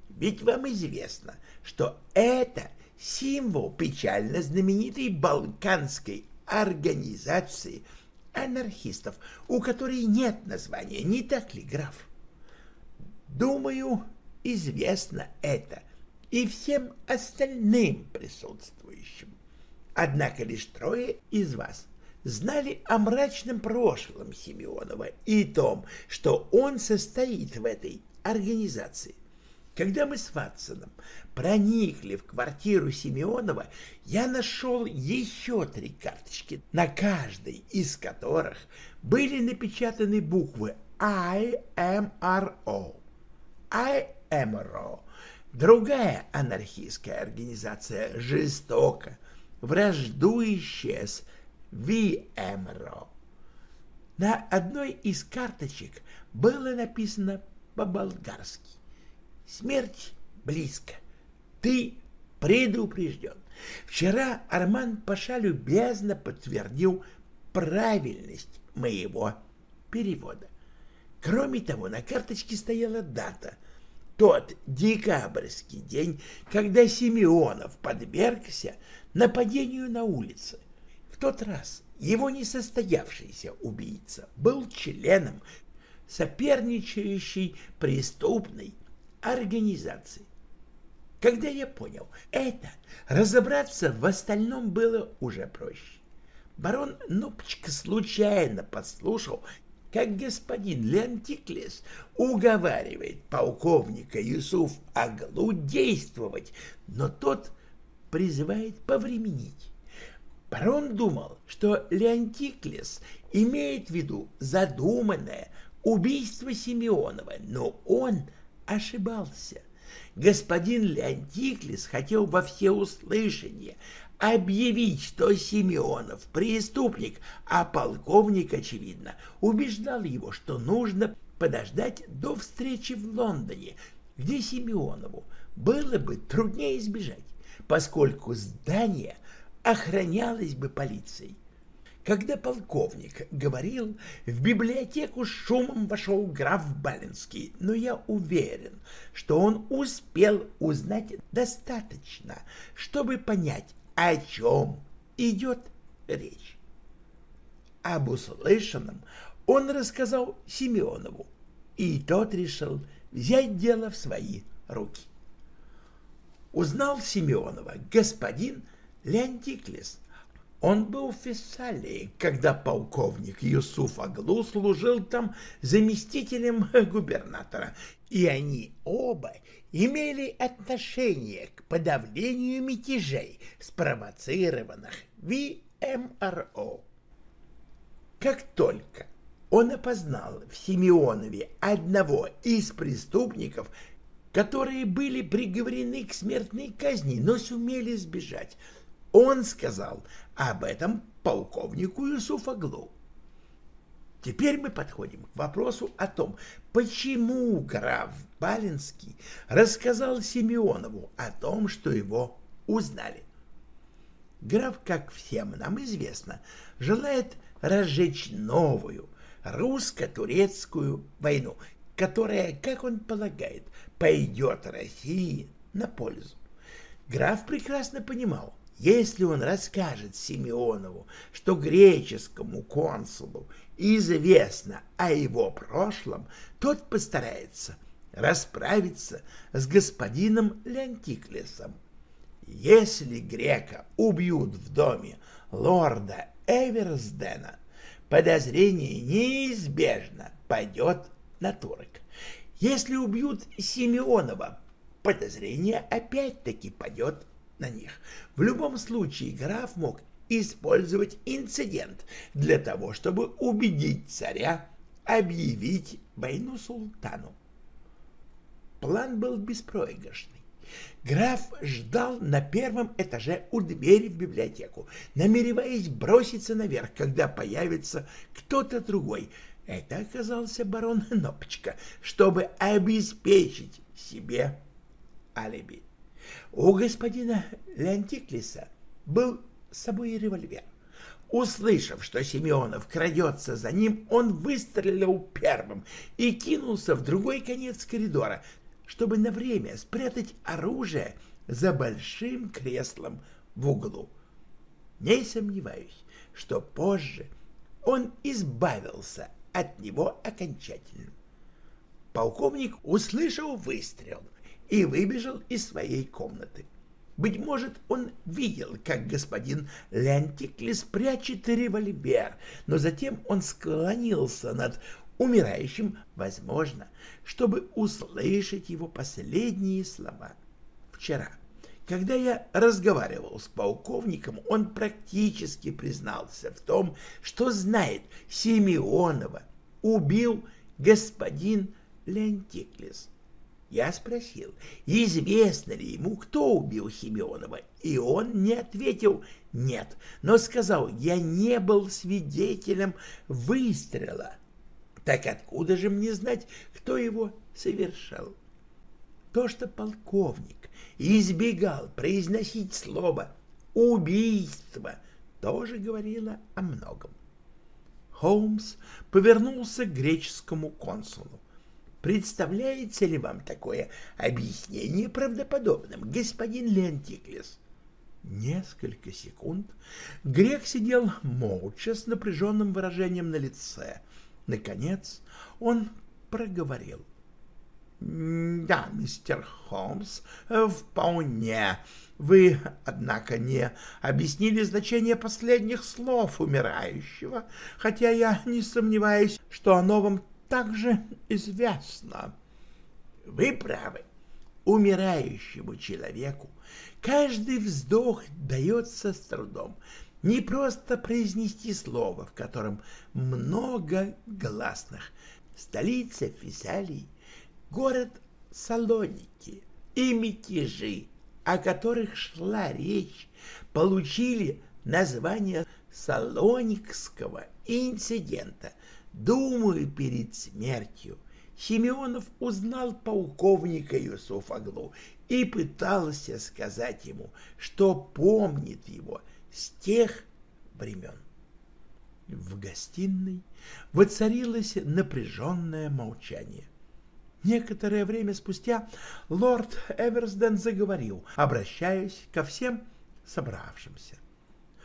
«Ведь вам известно, что это символ печально знаменитой балканской организации анархистов, у которой нет названия, не так ли, граф? Думаю, известно это и всем остальным присутствующим. Однако лишь трое из вас знали о мрачном прошлом Симеонова и том, что он состоит в этой организации. Когда мы с Ватсоном проникли в квартиру Симеонова, я нашел еще три карточки, на каждой из которых были напечатаны буквы IMRO. IMRO Другая анархистская организация жестоко враждующая с ВМРО. На одной из карточек было написано по-болгарски «Смерть близко. Ты предупрежден». Вчера Арман Паша любезно подтвердил правильность моего перевода. Кроме того, на карточке стояла дата — тот декабрьский день, когда Симеонов подвергся нападению на улице. В тот раз его несостоявшийся убийца был членом соперничающей преступной организации. Когда я понял это, разобраться в остальном было уже проще. Барон Нупочка случайно подслушал как господин Лентиклес уговаривает полковника Юсуф Аглу действовать, но тот призывает повременить. Барон думал, что Леонтиклес имеет в виду задуманное убийство Симеонова, но он ошибался. Господин Леонтиклес хотел во всеуслышание объявить, что Симеонов преступник, а полковник, очевидно, убеждал его, что нужно подождать до встречи в Лондоне, где Симеонову было бы труднее избежать, поскольку здание охранялось бы полицией. Когда полковник говорил, в библиотеку шумом вошел граф Балинский, но я уверен, что он успел узнать достаточно, чтобы понять, о чем идет речь. Об услышанном он рассказал Симеонову, и тот решил взять дело в свои руки. Узнал Симеонова господин Леонтиклес. Он был в Фессалии, когда полковник Юсуф Аглу служил там заместителем губернатора, и они оба имели отношение к подавлению мятежей, спровоцированных ВМРО. Как только он опознал в Симеонове одного из преступников, которые были приговорены к смертной казни, но сумели сбежать, он сказал об этом полковнику Юсуфаглу. Теперь мы подходим к вопросу о том, почему граф Балинский рассказал Симеонову о том, что его узнали. Граф, как всем нам известно, желает разжечь новую русско-турецкую войну, которая, как он полагает, пойдет России на пользу. Граф прекрасно понимал, если он расскажет Симеонову, что греческому консулу известно о его прошлом, тот постарается расправиться с господином Леонтиклесом. Если грека убьют в доме лорда Эверсдена, подозрение неизбежно пойдет на турок. Если убьют Симеонова, подозрение опять-таки пойдет на них. В любом случае граф мог использовать инцидент для того, чтобы убедить царя объявить войну султану. План был беспроигрышный. Граф ждал на первом этаже у двери в библиотеку, намереваясь броситься наверх, когда появится кто-то другой. Это оказался барон Нопочка, чтобы обеспечить себе алиби. У господина Леонтиклиса был с собой револьвер. Услышав, что Семенов крадется за ним, он выстрелил первым и кинулся в другой конец коридора, чтобы на время спрятать оружие за большим креслом в углу. Не сомневаюсь, что позже он избавился от него окончательно. Полковник услышал выстрел и выбежал из своей комнаты. Быть может, он видел, как господин Лентиклис прячет револьвер, но затем он склонился над умирающим, возможно, чтобы услышать его последние слова. Вчера, когда я разговаривал с полковником, он практически признался в том, что знает Симеонова убил господин Лентиклис. Я спросил, известно ли ему, кто убил Химионова, и он не ответил «нет», но сказал «я не был свидетелем выстрела». Так откуда же мне знать, кто его совершал? То, что полковник избегал произносить слово «убийство», тоже говорило о многом. Холмс повернулся к греческому консулу. Представляется ли вам такое объяснение правдоподобным, господин Лентиклес? Несколько секунд грек сидел молча с напряженным выражением на лице. Наконец он проговорил. — Да, мистер Холмс, вполне. Вы, однако, не объяснили значение последних слов умирающего, хотя я не сомневаюсь, что оно вам также известно. Вы правы. Умирающему человеку каждый вздох дается с трудом. Не просто произнести слово, в котором много гласных. Столица Фессалии, город Салоники и мятежи, о которых шла речь, получили название Салоникского инцидента – Думаю, перед смертью Симеонов узнал полковника Юсуфаглу и пытался сказать ему, что помнит его с тех времен. В гостиной воцарилось напряженное молчание. Некоторое время спустя лорд Эверсден заговорил, обращаясь ко всем собравшимся.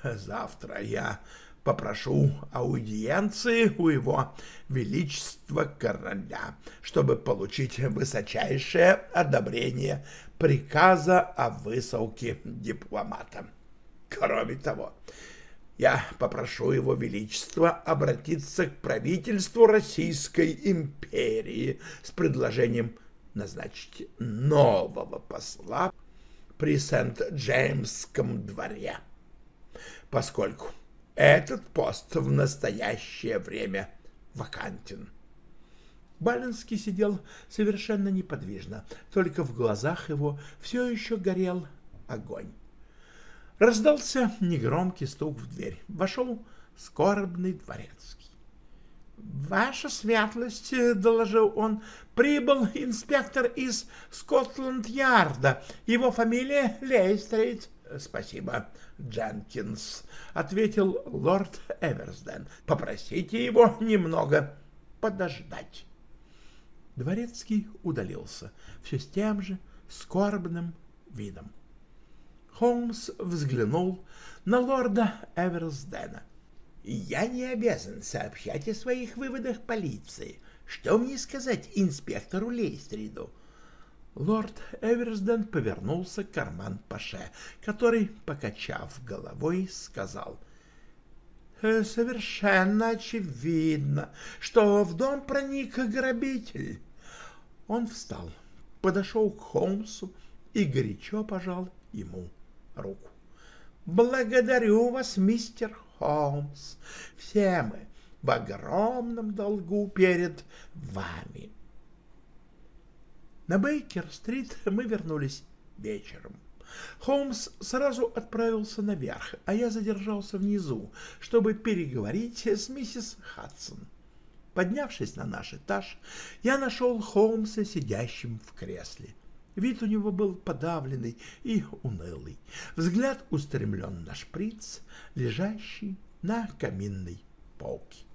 «Завтра я попрошу аудиенции у его величества короля, чтобы получить высочайшее одобрение приказа о высылке дипломата. Кроме того, я попрошу его величества обратиться к правительству Российской империи с предложением назначить нового посла при Сент-Джеймском дворе, поскольку этот пост в настоящее время вакантен. Балинский сидел совершенно неподвижно, только в глазах его все еще горел огонь. Раздался негромкий стук в дверь. Вошел скорбный дворецкий. — Ваша светлость, — доложил он, — прибыл инспектор из Скотланд-Ярда. Его фамилия Лестрейд. — Спасибо, Дженкинс, — ответил лорд Эверсден. — Попросите его немного подождать. Дворецкий удалился, все с тем же скорбным видом. Холмс взглянул на лорда Эверсдена. — Я не обязан сообщать о своих выводах полиции. Что мне сказать инспектору Лейстриду? — Лорд Эверсден повернулся к карман-паше, который, покачав головой, сказал «Э, «Совершенно очевидно, что в дом проник грабитель». Он встал, подошел к Холмсу и горячо пожал ему руку. «Благодарю вас, мистер Холмс. Все мы в огромном долгу перед вами». На Бейкер-стрит мы вернулись вечером. Холмс сразу отправился наверх, а я задержался внизу, чтобы переговорить с миссис Хадсон. Поднявшись на наш этаж, я нашел Холмса сидящим в кресле. Вид у него был подавленный и унылый. Взгляд устремлен на шприц, лежащий на каминной полке.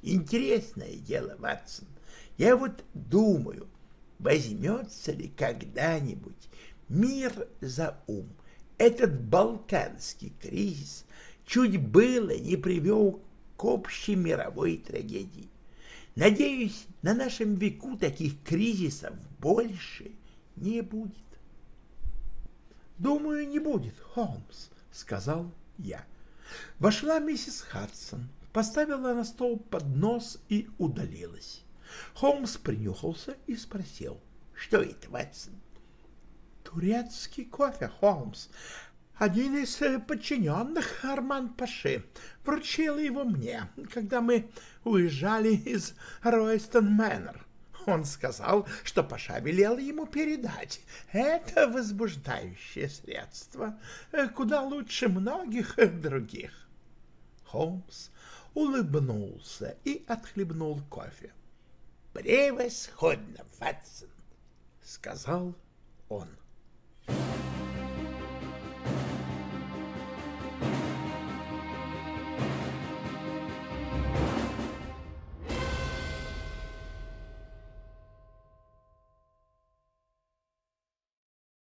Интересное дело, Ватсон. Я вот думаю, возьмется ли когда-нибудь мир за ум. Этот балканский кризис чуть было не привел к общей мировой трагедии. Надеюсь, на нашем веку таких кризисов больше не будет. «Думаю, не будет, Холмс», — сказал я. Вошла миссис Хадсон, поставила на стол поднос и удалилась. Холмс принюхался и спросил. — Что это, Ватсон? — Турецкий кофе, Холмс. Один из э, подчиненных, Арман Паши, вручил его мне, когда мы уезжали из Ройстон Мэннер. Он сказал, что Паша велел ему передать. Это возбуждающее средство, куда лучше многих других. Холмс улыбнулся и отхлебнул кофе. «Превосходно, Ватсон!» — сказал он. Thank you.